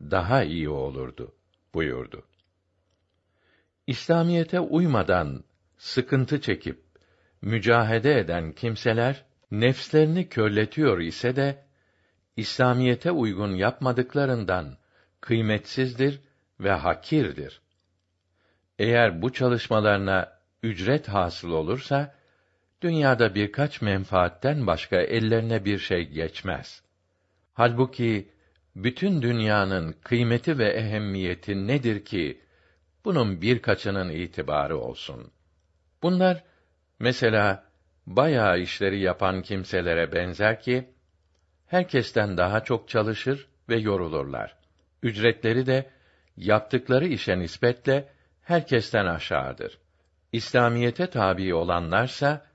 daha iyi olurdu buyurdu. İslamiyete uymadan sıkıntı çekip mücahede eden kimseler nefslerini körletiyor ise de İslamiyete uygun yapmadıklarından kıymetsizdir ve hakirdir. Eğer bu çalışmalarına ücret hasıl olursa dünyada birkaç menfaatten başka ellerine bir şey geçmez. Halbuki bütün dünyanın kıymeti ve ehemmiyeti nedir ki bunun birkaçının itibarı olsun? Bunlar mesela bayağı işleri yapan kimselere benzer ki herkesten daha çok çalışır ve yorulurlar. Ücretleri de yaptıkları işe nispetle herkesten aşağıdır. İslamiyete tabi olanlarsa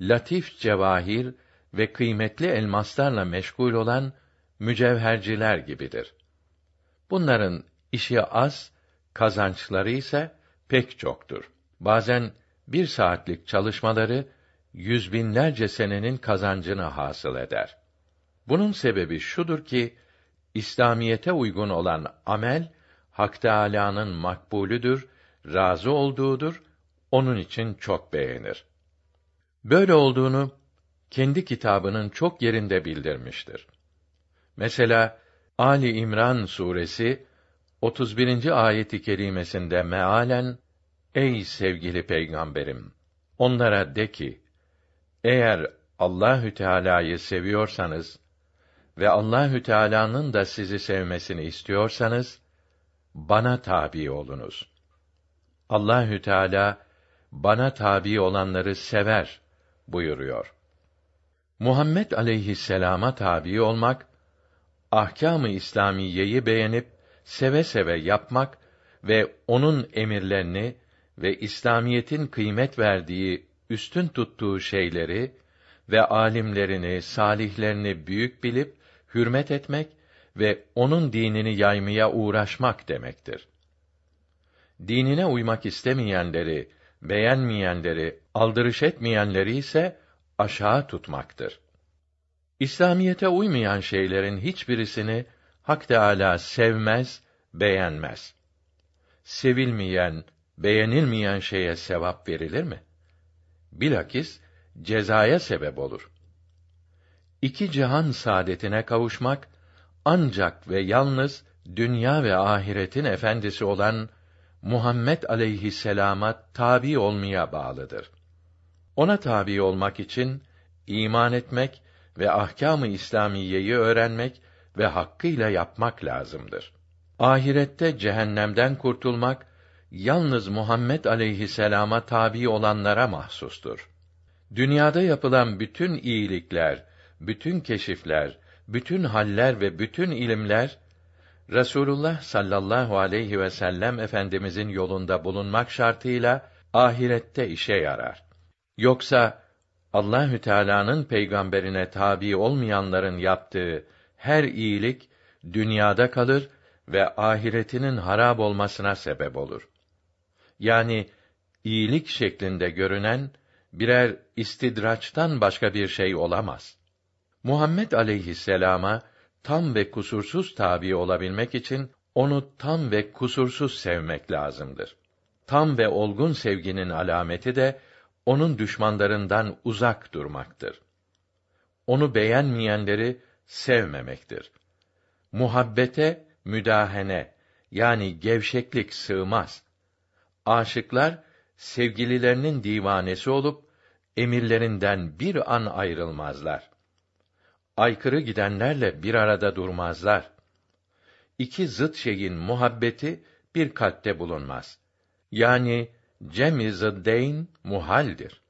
latif cevahir ve kıymetli elmaslarla meşgul olan mücevherciler gibidir. Bunların işi az, kazançları ise pek çoktur. Bazen bir saatlik çalışmaları yüz binlerce senenin kazancını hasıl eder. Bunun sebebi şudur ki İslamiyete uygun olan amel Hak Teâlâ'nın makbulüdür, razı olduğudur, onun için çok beğenir. Böyle olduğunu kendi kitabının çok yerinde bildirmiştir. Mesela Ali İmran suresi 31. ayeti kerimesinde mealen Ey sevgili peygamberim onlara de ki eğer Allahü Teala'yı seviyorsanız ve Allahü Teala'nın da sizi sevmesini istiyorsanız bana tabi olunuz. Allahü Teala bana tabi olanları sever buyuruyor. Muhammed aleyhisselama tabi olmak, ahkâm-ı İslamiyeyi beğenip seve seve yapmak ve onun emirlerini ve İslamiyetin kıymet verdiği, üstün tuttuğu şeyleri ve alimlerini, salihlerini büyük bilip hürmet etmek ve onun dinini yaymaya uğraşmak demektir. Dinine uymak istemeyenleri, beğenmeyenleri, aldırış etmeyenleri ise aşağı tutmaktır. İslamiyete uymayan şeylerin hiçbirisini Hak Teâlâ sevmez, beğenmez. Sevilmeyen, beğenilmeyen şeye sevap verilir mi? Bilakis cezaya sebep olur. İki cihan saadetine kavuşmak ancak ve yalnız dünya ve ahiretin efendisi olan Muhammed aleyhisselama tabi olmaya bağlıdır. Ona tabi olmak için iman etmek ve ahkâm-ı İslamiyeyi öğrenmek ve hakkıyla yapmak lazımdır. Ahirette cehennemden kurtulmak yalnız Muhammed aleyhisselama tabi olanlara mahsustur. Dünyada yapılan bütün iyilikler, bütün keşifler, bütün haller ve bütün ilimler Resulullah sallallahu aleyhi ve sellem efendimizin yolunda bulunmak şartıyla ahirette işe yarar. Yoksa Allahü Teala'nın peygamberine tabi olmayanların yaptığı her iyilik dünyada kalır ve ahiretinin harab olmasına sebep olur. Yani iyilik şeklinde görünen birer istidraçtan başka bir şey olamaz. Muhammed aleyhisselama tam ve kusursuz tabi olabilmek için onu tam ve kusursuz sevmek lazımdır. Tam ve olgun sevginin alameti de onun düşmanlarından uzak durmaktır. Onu beğenmeyenleri sevmemektir. Muhabbete müdahene yani gevşeklik sığmaz. Aşıklar sevgililerinin divanesi olup emirlerinden bir an ayrılmazlar. Aykırı gidenlerle bir arada durmazlar. İki zıt şeyin muhabbeti bir kalpte bulunmaz. Yani cem-i zıddeyn muhaldir.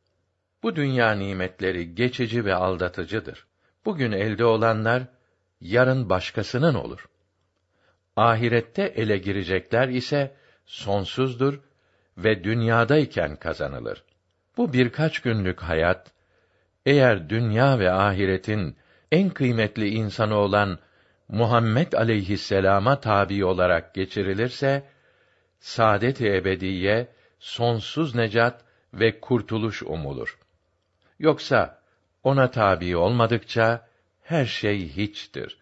Bu dünya nimetleri geçici ve aldatıcıdır. Bugün elde olanlar yarın başkasının olur. Ahirette ele girecekler ise sonsuzdur ve dünyadayken kazanılır. Bu birkaç günlük hayat eğer dünya ve ahiretin en kıymetli insanı olan Muhammed aleyhisselama tabi olarak geçirilirse saadet-i ebediye, sonsuz necat ve kurtuluş umulur. Yoksa ona tabi olmadıkça her şey hiçtir.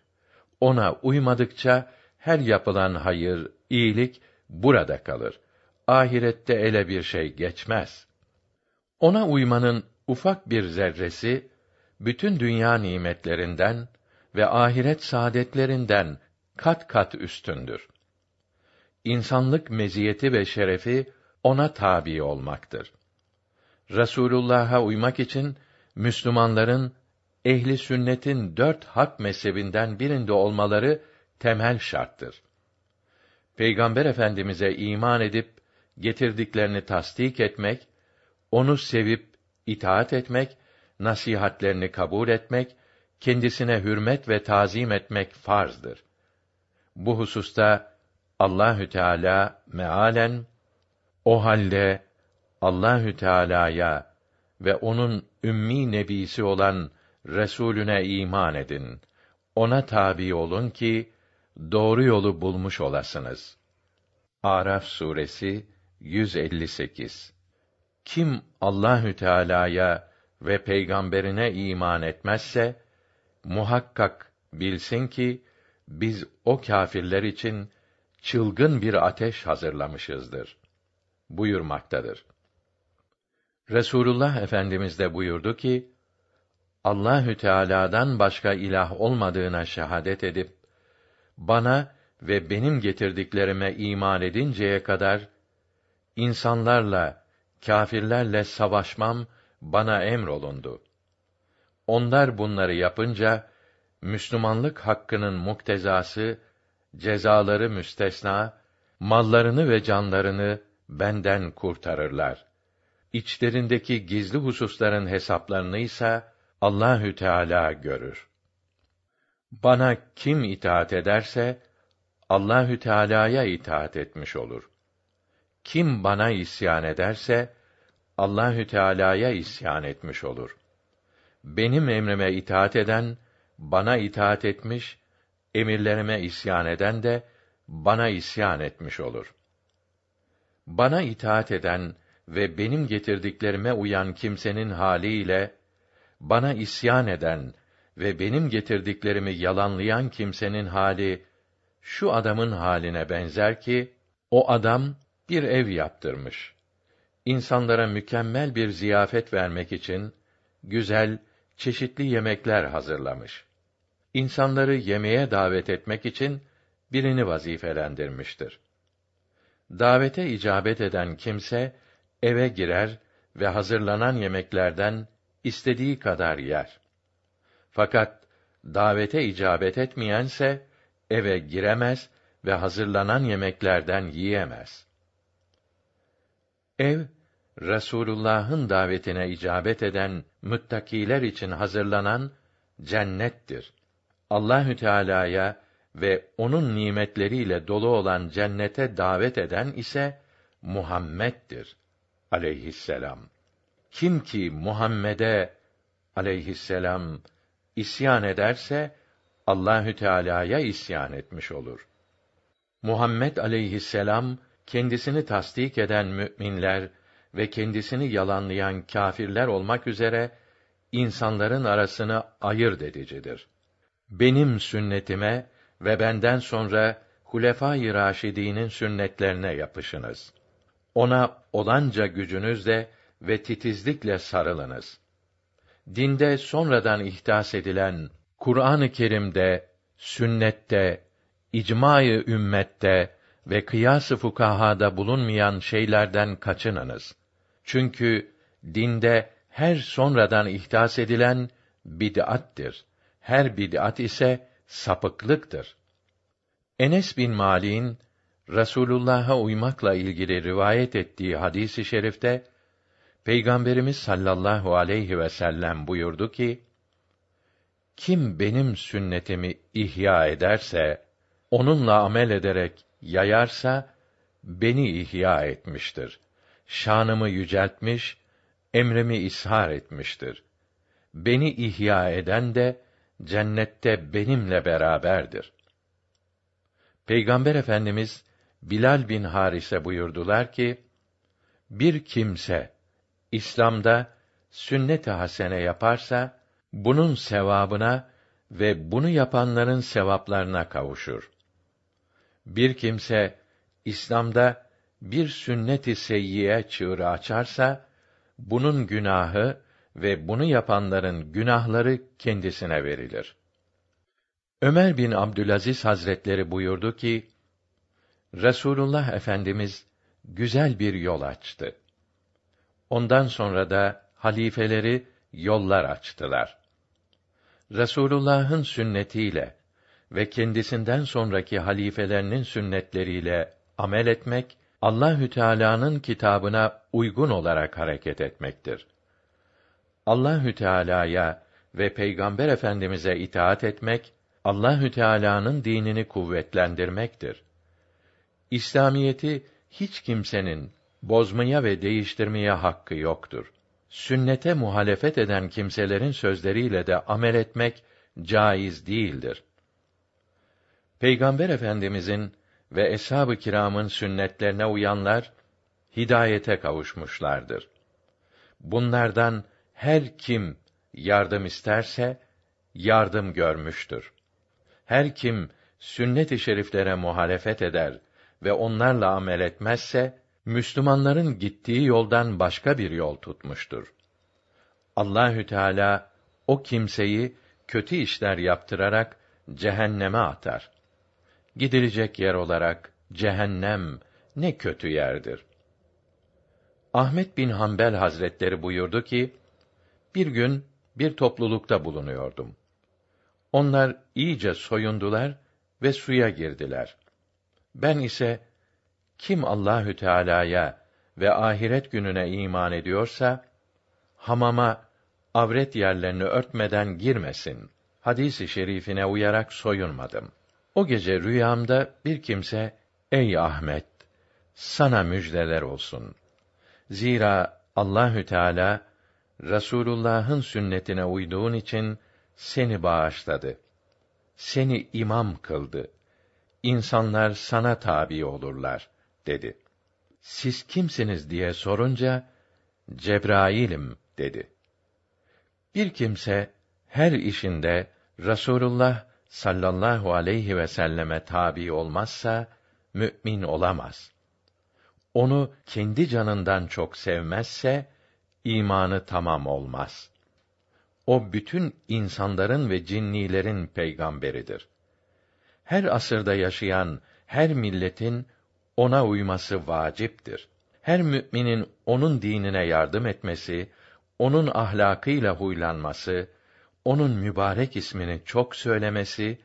Ona uymadıkça her yapılan hayır, iyilik burada kalır. Ahirette ele bir şey geçmez. Ona uymanın ufak bir zerresi bütün dünya nimetlerinden ve ahiret saadetlerinden kat kat üstündür. İnsanlık meziyeti ve şerefi ona tabi olmaktır. Resulullah'a uymak için Müslümanların ehli sünnetin dört hak mezhebinden birinde olmaları temel şarttır. Peygamber Efendimize iman edip getirdiklerini tasdik etmek, onu sevip itaat etmek nasihatlerini kabul etmek, kendisine hürmet ve tazim etmek farzdır. Bu hususta Allahü Teala mealen o halde Allahü Teala'ya ve onun ümmi nebisi olan Resulüne iman edin. Ona tabi olun ki doğru yolu bulmuş olasınız. Araf suresi 158 Kim Allahü Teala'ya ve peygamberine iman etmezse muhakkak bilsin ki biz o kâfirler için çılgın bir ateş hazırlamışızdır. buyurmaktadır. Resulullah Efendimiz de buyurdu ki: Allahü Teala'dan başka ilah olmadığına şehadet edip bana ve benim getirdiklerime iman edinceye kadar insanlarla, kâfirlerle savaşmam bana emrolundu. Onlar bunları yapınca Müslümanlık hakkının muktezası, cezaları müstesna, mallarını ve canlarını benden kurtarırlar. İçlerindeki gizli hususların hesaplarını ise Allahü Teala görür. Bana kim itaat ederse Allahü Teala'ya itaat etmiş olur. Kim bana isyan ederse Allahü Teala'ya isyan etmiş olur. Benim emrime itaat eden bana itaat etmiş, emirlerime isyan eden de bana isyan etmiş olur. Bana itaat eden ve benim getirdiklerime uyan kimsenin haliyle bana isyan eden ve benim getirdiklerimi yalanlayan kimsenin hali şu adamın haline benzer ki o adam bir ev yaptırmış. İnsanlara mükemmel bir ziyafet vermek için güzel, çeşitli yemekler hazırlamış. İnsanları yemeğe davet etmek için birini vazifelendirmiştir. Davete icabet eden kimse eve girer ve hazırlanan yemeklerden istediği kadar yer. Fakat davete icabet etmeyense eve giremez ve hazırlanan yemeklerden yiyemez. Ev Resulullah'ın davetine icabet eden müttakiler için hazırlanan cennettir. Allahü Teala'ya ve onun nimetleriyle dolu olan cennete davet eden ise Muhammed'dir aleyhisselam. Kim ki Muhammed'e aleyhisselam isyan ederse Allahü Teala'ya isyan etmiş olur. Muhammed aleyhisselam kendisini tasdik eden müminler ve kendisini yalanlayan kâfirler olmak üzere insanların arasını ayırt edicidir. Benim sünnetime ve benden sonra Hulefâ-i Raşidî'nin sünnetlerine yapışınız. Ona olanca gücünüzle ve titizlikle sarılınız. Dinde sonradan ihdas edilen Kur'an-ı Kerim'de, sünnette, icma-i ümmette ve kıyas-ı fukahada bulunmayan şeylerden kaçınınız. Çünkü dinde her sonradan ihdas edilen bid'attir. Her bid'at ise sapıklıktır. Enes bin Malik'in Resulullah'a uymakla ilgili rivayet ettiği hadisi i şerifte Peygamberimiz sallallahu aleyhi ve sellem buyurdu ki: Kim benim sünnetimi ihya ederse, onunla amel ederek yayarsa beni ihya etmiştir. Şanımı yüceltmiş, emrimi ishar etmiştir. Beni ihya eden de cennette benimle beraberdir. Peygamber Efendimiz Bilal bin Harise buyurdular ki: Bir kimse İslam'da sünnet-i hasene yaparsa bunun sevabına ve bunu yapanların sevaplarına kavuşur. Bir kimse İslam'da bir sünnet-i seyyiye çığırı açarsa bunun günahı ve bunu yapanların günahları kendisine verilir. Ömer bin Abdülaziz Hazretleri buyurdu ki: Resulullah Efendimiz güzel bir yol açtı. Ondan sonra da halifeleri yollar açtılar. Resulullah'ın sünnetiyle ve kendisinden sonraki halifelerinin sünnetleriyle amel etmek Allahü Teala'nın kitabına uygun olarak hareket etmektir. Allahü Teala'ya ve Peygamber Efendimize itaat etmek Allahü Teala'nın dinini kuvvetlendirmektir. İslamiyeti hiç kimsenin bozmaya ve değiştirmeye hakkı yoktur. Sünnete muhalefet eden kimselerin sözleriyle de amel etmek caiz değildir. Peygamber Efendimizin ve eshab-ı kiramın sünnetlerine uyanlar hidayete kavuşmuşlardır. Bunlardan her kim yardım isterse yardım görmüştür. Her kim sünnet-i şeriflere muhalefet eder ve onlarla amel etmezse Müslümanların gittiği yoldan başka bir yol tutmuştur. Allahü Teala o kimseyi kötü işler yaptırarak cehenneme atar. Gidilecek yer olarak cehennem ne kötü yerdir. Ahmet bin Hanbel Hazretleri buyurdu ki, bir gün bir toplulukta bulunuyordum. Onlar iyice soyundular ve suya girdiler. Ben ise kim Allahü Teala'ya ve ahiret gününe iman ediyorsa hamama avret yerlerini örtmeden girmesin. Hadisi şerifine uyarak soyunmadım. O gece rüyamda bir kimse ey Ahmet sana müjdeler olsun. Zira Allahü Teala Rasulullah'ın sünnetine uyduğun için seni bağışladı. Seni imam kıldı. İnsanlar sana tabi olurlar dedi. Siz kimsiniz diye sorunca Cebrail'im dedi. Bir kimse her işinde Rasulullah sallallahu aleyhi ve selleme tabi olmazsa mümin olamaz. Onu kendi canından çok sevmezse imanı tamam olmaz. O bütün insanların ve cinnilerin peygamberidir. Her asırda yaşayan her milletin ona uyması vaciptir. Her müminin onun dinine yardım etmesi, onun ahlakıyla huylanması, onun mübarek ismini çok söylemesi,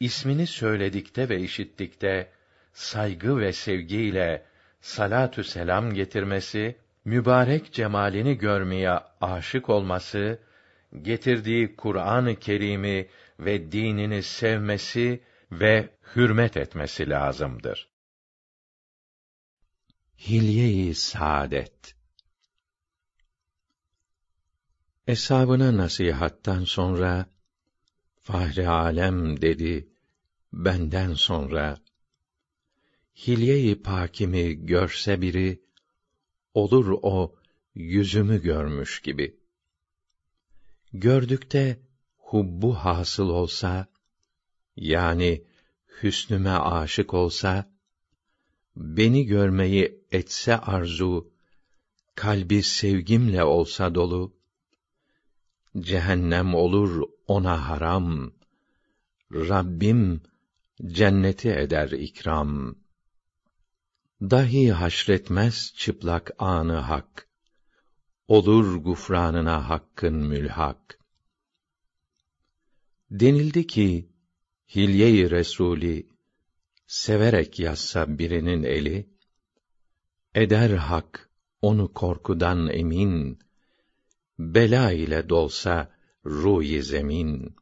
ismini söyledikte ve işittikte saygı ve sevgiyle salatü selam getirmesi, mübarek cemalini görmeye aşık olması, getirdiği Kur'an-ı Kerim'i ve dinini sevmesi ve hürmet etmesi lazımdır. Hilye-i Saadet Eshabına nasihattan sonra Fahri alem dedi benden sonra Hilye-i pakimi görse biri olur o yüzümü görmüş gibi. Gördükte hubbu hasıl olsa yani hüsnüme aşık olsa beni görmeyi etse arzu kalbi sevgimle olsa dolu cehennem olur ona haram. Rabbim cenneti eder ikram. Dahi haşretmez çıplak anı hak. Olur gufranına hakkın mülhak. Denildi ki hilye-i resuli severek yazsa birinin eli eder hak onu korkudan emin bela ile dolsa ruhi zemin.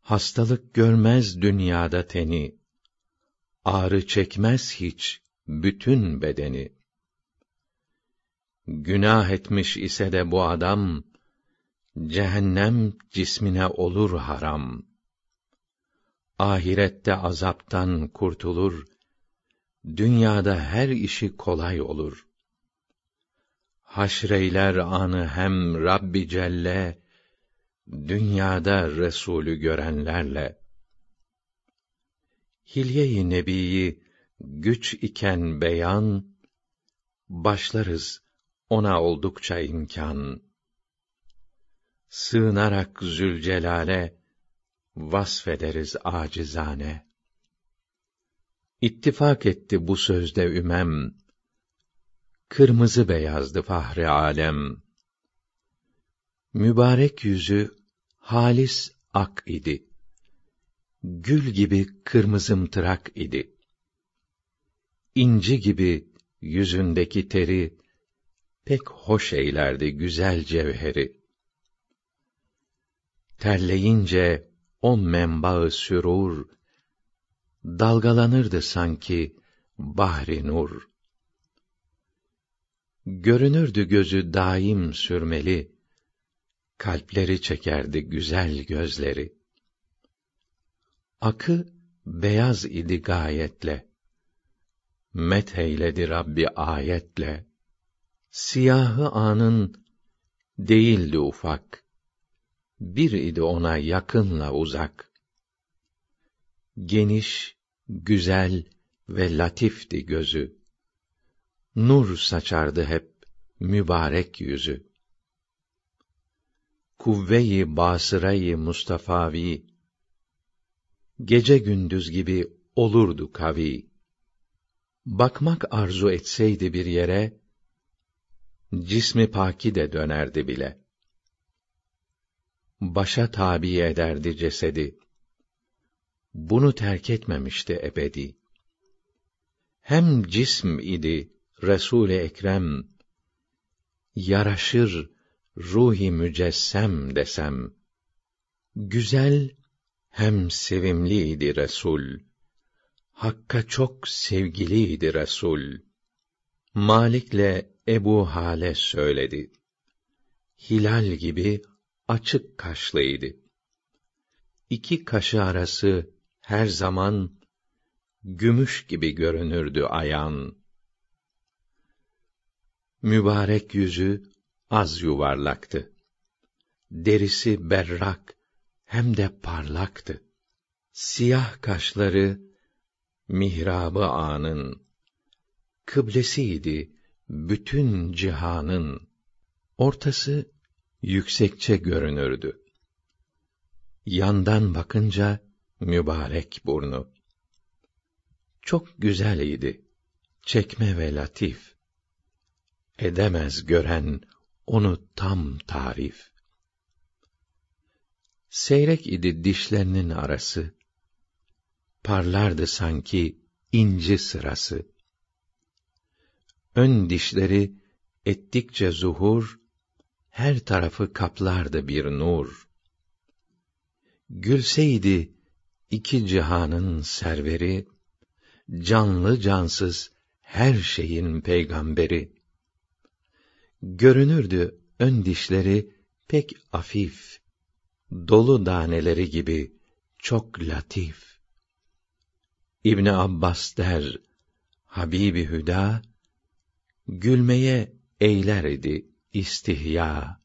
Hastalık görmez dünyada teni ağrı çekmez hiç bütün bedeni. Günah etmiş ise de bu adam cehennem cismine olur haram. Ahirette azaptan kurtulur dünyada her işi kolay olur haşreyler anı hem Rabbi Celle dünyada Resulü görenlerle. Hilye-i nebiyi güç iken beyan başlarız ona oldukça imkan. Sığınarak Zülcelal'e vasfederiz acizane. İttifak etti bu sözde ümem kırmızı beyazdı fahri alem mübarek yüzü halis ak idi gül gibi kırmızımtırak idi inci gibi yüzündeki teri pek hoş eylerdi güzel cevheri. Terleyince o menbaı sürur, dalgalanırdı sanki bahri nur. Görünürdü gözü daim sürmeli, kalpleri çekerdi güzel gözleri. Akı beyaz idi gayetle, met eyledi Rabbi ayetle, siyahı anın değildi ufak, bir idi ona yakınla uzak. Geniş, güzel ve latifti gözü. Nur saçardı hep mübarek yüzü. Kuvve-i basırayı Mustafavi gece gündüz gibi olurdu kavi. Bakmak arzu etseydi bir yere cismi paki de dönerdi bile. Başa tabi ederdi cesedi. Bunu terk etmemişti ebedi. Hem cism idi Resul-i Ekrem, yaraşır ruhi mücessem desem. Güzel hem sevimliydi Resul. Hakka çok sevgiliydi Resul. Malik'le Ebu Hale söyledi. Hilal gibi açık kaşlıydı. İki kaşı arası her zaman gümüş gibi görünürdü ayan. Mübarek yüzü az yuvarlaktı. Derisi berrak hem de parlaktı. Siyah kaşları mihrabı anın kıblesiydi bütün cihanın. Ortası yüksekçe görünürdü. Yandan bakınca mübarek burnu. Çok güzel idi, çekme ve latif. Edemez gören onu tam tarif. Seyrek idi dişlerinin arası, parlardı sanki inci sırası. Ön dişleri ettikçe zuhur, her tarafı kaplardı bir nur. Gülseydi iki cihanın serveri, canlı cansız her şeyin peygamberi. Görünürdü ön dişleri pek afif, dolu daneleri gibi çok latif. İbn Abbas der, Habibi Hüda, gülmeye eyler idi istihya.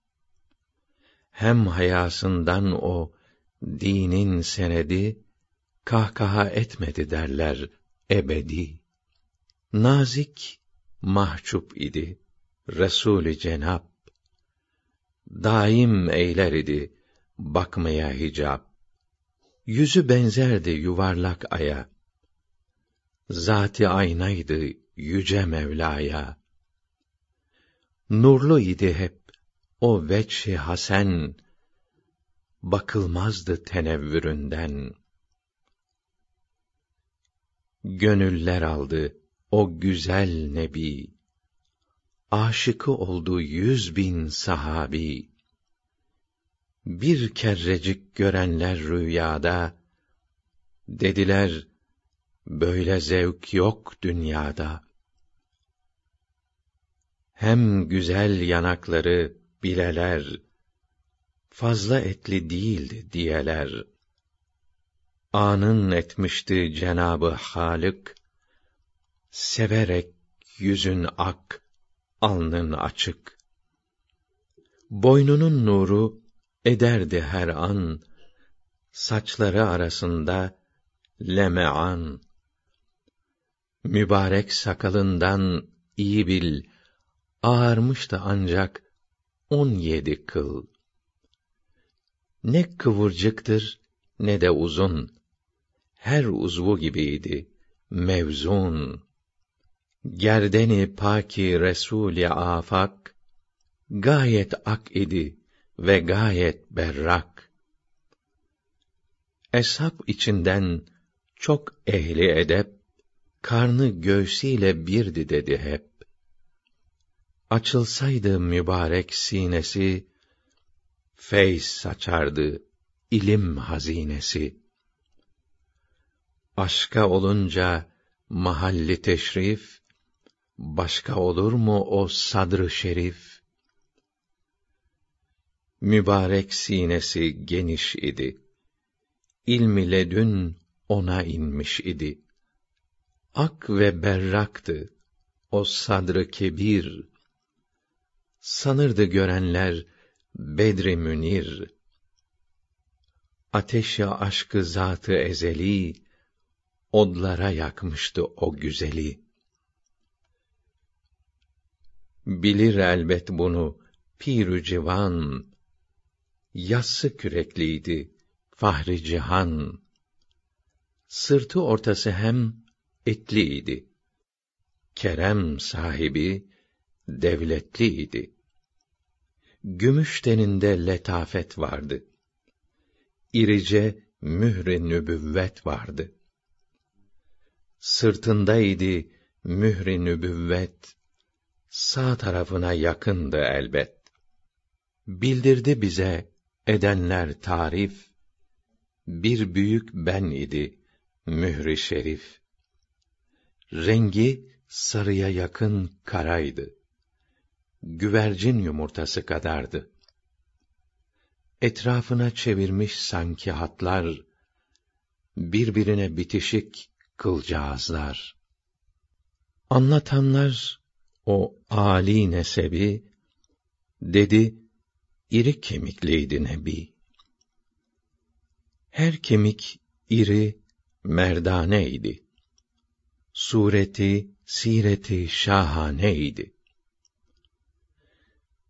Hem hayasından o dinin senedi kahkaha etmedi derler ebedi. Nazik mahcup idi Resulü Cenab. Daim eyler idi bakmaya hicap. Yüzü benzerdi yuvarlak aya. Zati aynaydı yüce Mevla'ya. Nurlu idi hep o veçhi hasen, bakılmazdı tenevvüründen. Gönüller aldı o güzel nebi, aşıkı oldu yüz bin sahabi. Bir kerrecik görenler rüyada, dediler, böyle zevk yok dünyada. Hem güzel yanakları bileler, fazla etli değildi diyeler. Anın etmişti Cenabı Halık, severek yüzün ak, alnın açık. Boynunun nuru ederdi her an, saçları arasında lemean. Mübarek sakalından iyi bil, ağarmıştı ancak on yedi kıl. Ne kıvırcıktır ne de uzun. Her uzvu gibiydi, mevzun. Gerdeni paki Resul-i afak, gayet ak idi ve gayet berrak. Eshab içinden çok ehli edep, karnı göğsüyle birdi dedi hep. açılsaydı mübarek sinesi, feyz saçardı ilim hazinesi. Aşka olunca mahalli teşrif, başka olur mu o sadrı şerif? Mübarek sinesi geniş idi. İlm ile dün ona inmiş idi. Ak ve berraktı o sadrı kebir. Sanırdı görenler Bedri Münir. Ateşi aşkı zatı ezeli odlara yakmıştı o güzeli. Bilir elbet bunu pirü civan, yassı kürekliydi fahri cihan. Sırtı ortası hem etliydi. Kerem sahibi devletliydi. Gümüş teninde letafet vardı. İrice mühre nübüvvet vardı. Sırtındaydı mühre nübüvvet, sağ tarafına yakındı elbet. Bildirdi bize edenler tarif, bir büyük ben idi mühri şerif. Rengi sarıya yakın karaydı. Güvercin yumurtası kadardı. Etrafına çevirmiş sanki hatlar, birbirine bitişik kılcağızlar. Anlatanlar o âli nesebi, dedi, iri kemikliydi Nebi. Her kemik iri, merdaneydi. Sureti, sireti şahaneydi.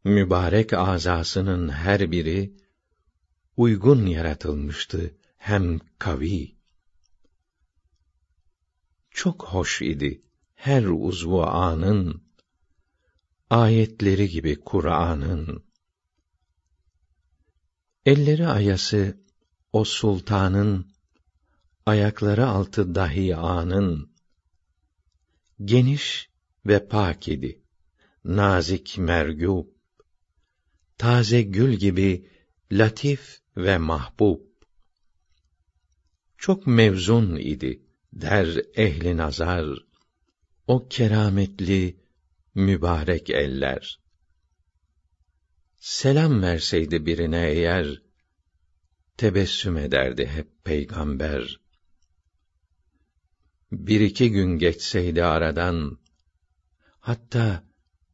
Mübarek azasının her biri uygun yaratılmıştı hem kavi. Çok hoş idi her uzvu anın ayetleri gibi Kur'an'ın. Elleri ayası o sultanın ayakları altı dahi anın geniş ve pak idi nazik mergûb taze gül gibi latif ve mahbub. Çok mevzun idi der ehli nazar o kerametli mübarek eller. Selam verseydi birine eğer, tebessüm ederdi hep peygamber. Bir iki gün geçseydi aradan, hatta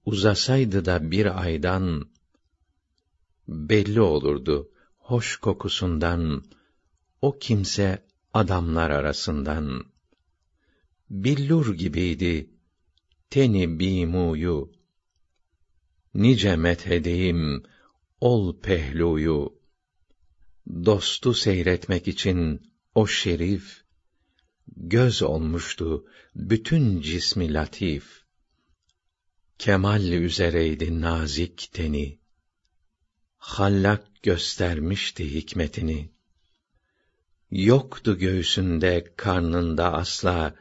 uzasaydı da bir aydan, belli olurdu hoş kokusundan, o kimse adamlar arasından. Billur gibiydi teni bimuyu. Nice methedeyim, ol pehluyu. Dostu seyretmek için o şerif, göz olmuştu bütün cismi latif. Kemal üzereydi nazik teni. Hallak göstermişti hikmetini. Yoktu göğsünde, karnında asla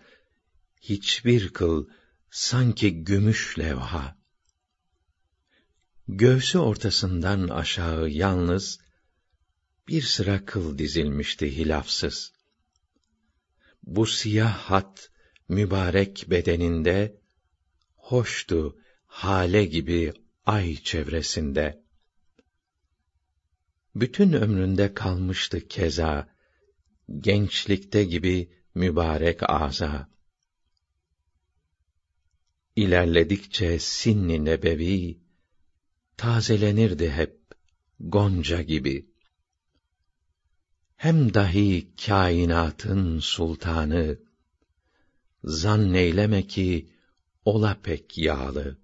hiçbir kıl sanki gümüş levha. Göğsü ortasından aşağı yalnız bir sıra kıl dizilmişti hilafsız. Bu siyah hat mübarek bedeninde hoştu hale gibi ay çevresinde. Bütün ömründe kalmıştı keza gençlikte gibi mübarek aza. İlerledikçe sinni nebevi tazelenirdi hep gonca gibi. Hem dahi kainatın sultanı zanneyleme ki ola pek yağlı.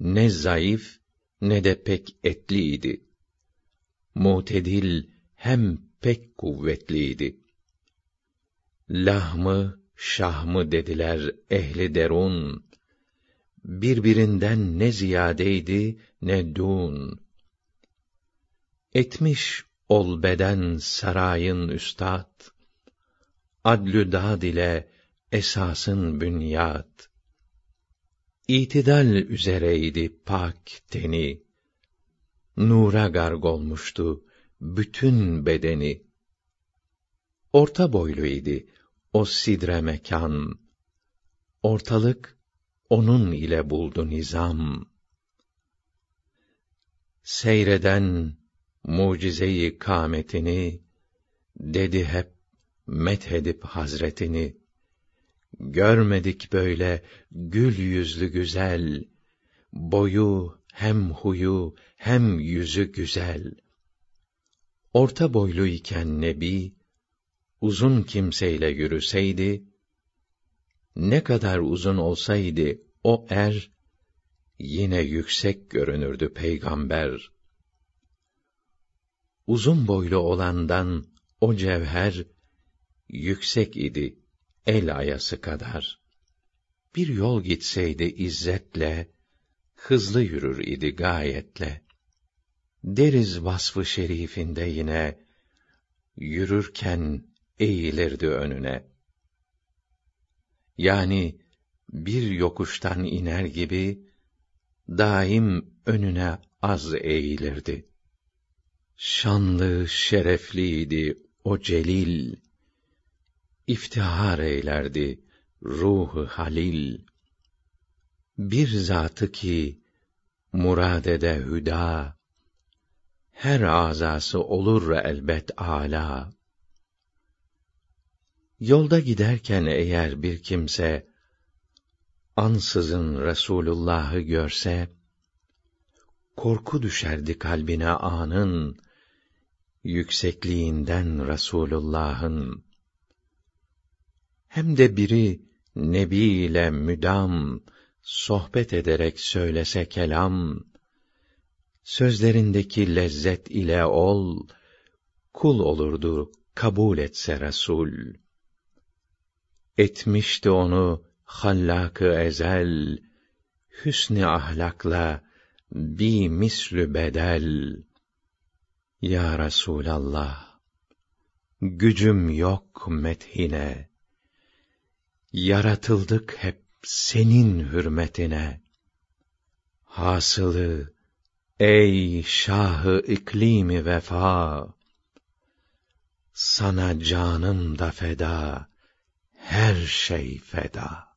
Ne zayıf ne de pek etliydi. Mutedil hem pek kuvvetliydi. Lahmı, şahmı dediler ehli derun, birbirinden ne ziyadeydi ne dun. Etmiş ol beden sarayın üstad, adlü dad ile esasın bünyat. İtidal üzereydi pak teni. Nura garg olmuştu bütün bedeni. Orta boylu idi o sidre mekan. Ortalık onun ile buldu nizam. Seyreden mucizeyi kâmetini dedi hep methedip hazretini. Görmedik böyle gül yüzlü güzel, boyu hem huyu hem yüzü güzel. Orta boylu iken Nebi, uzun kimseyle yürüseydi, ne kadar uzun olsaydı o er, yine yüksek görünürdü peygamber. Uzun boylu olandan o cevher, yüksek idi el ayası kadar. Bir yol gitseydi izzetle, hızlı yürür idi gayetle. Deriz vasfı şerifinde yine, yürürken eğilirdi önüne. Yani, bir yokuştan iner gibi, daim önüne az eğilirdi. Şanlı, şerefliydi o celil, iftihar eylerdi ruhu halil. Bir zatı ki muradede hüda, her azası olur elbet ala. Yolda giderken eğer bir kimse ansızın Resulullah'ı görse korku düşerdi kalbine anın yüksekliğinden Resulullah'ın hem de biri Nebi ile müdam sohbet ederek söylese kelam, sözlerindeki lezzet ile ol, kul olurdu kabul etse Resul. Etmişti onu hallakı ezel, hüsnü ahlakla bi mislü bedel. Ya Resulallah, gücüm yok methine, Yaratıldık hep senin hürmetine. Hasılı ey şahı iklimi vefa sana canım da feda her şey feda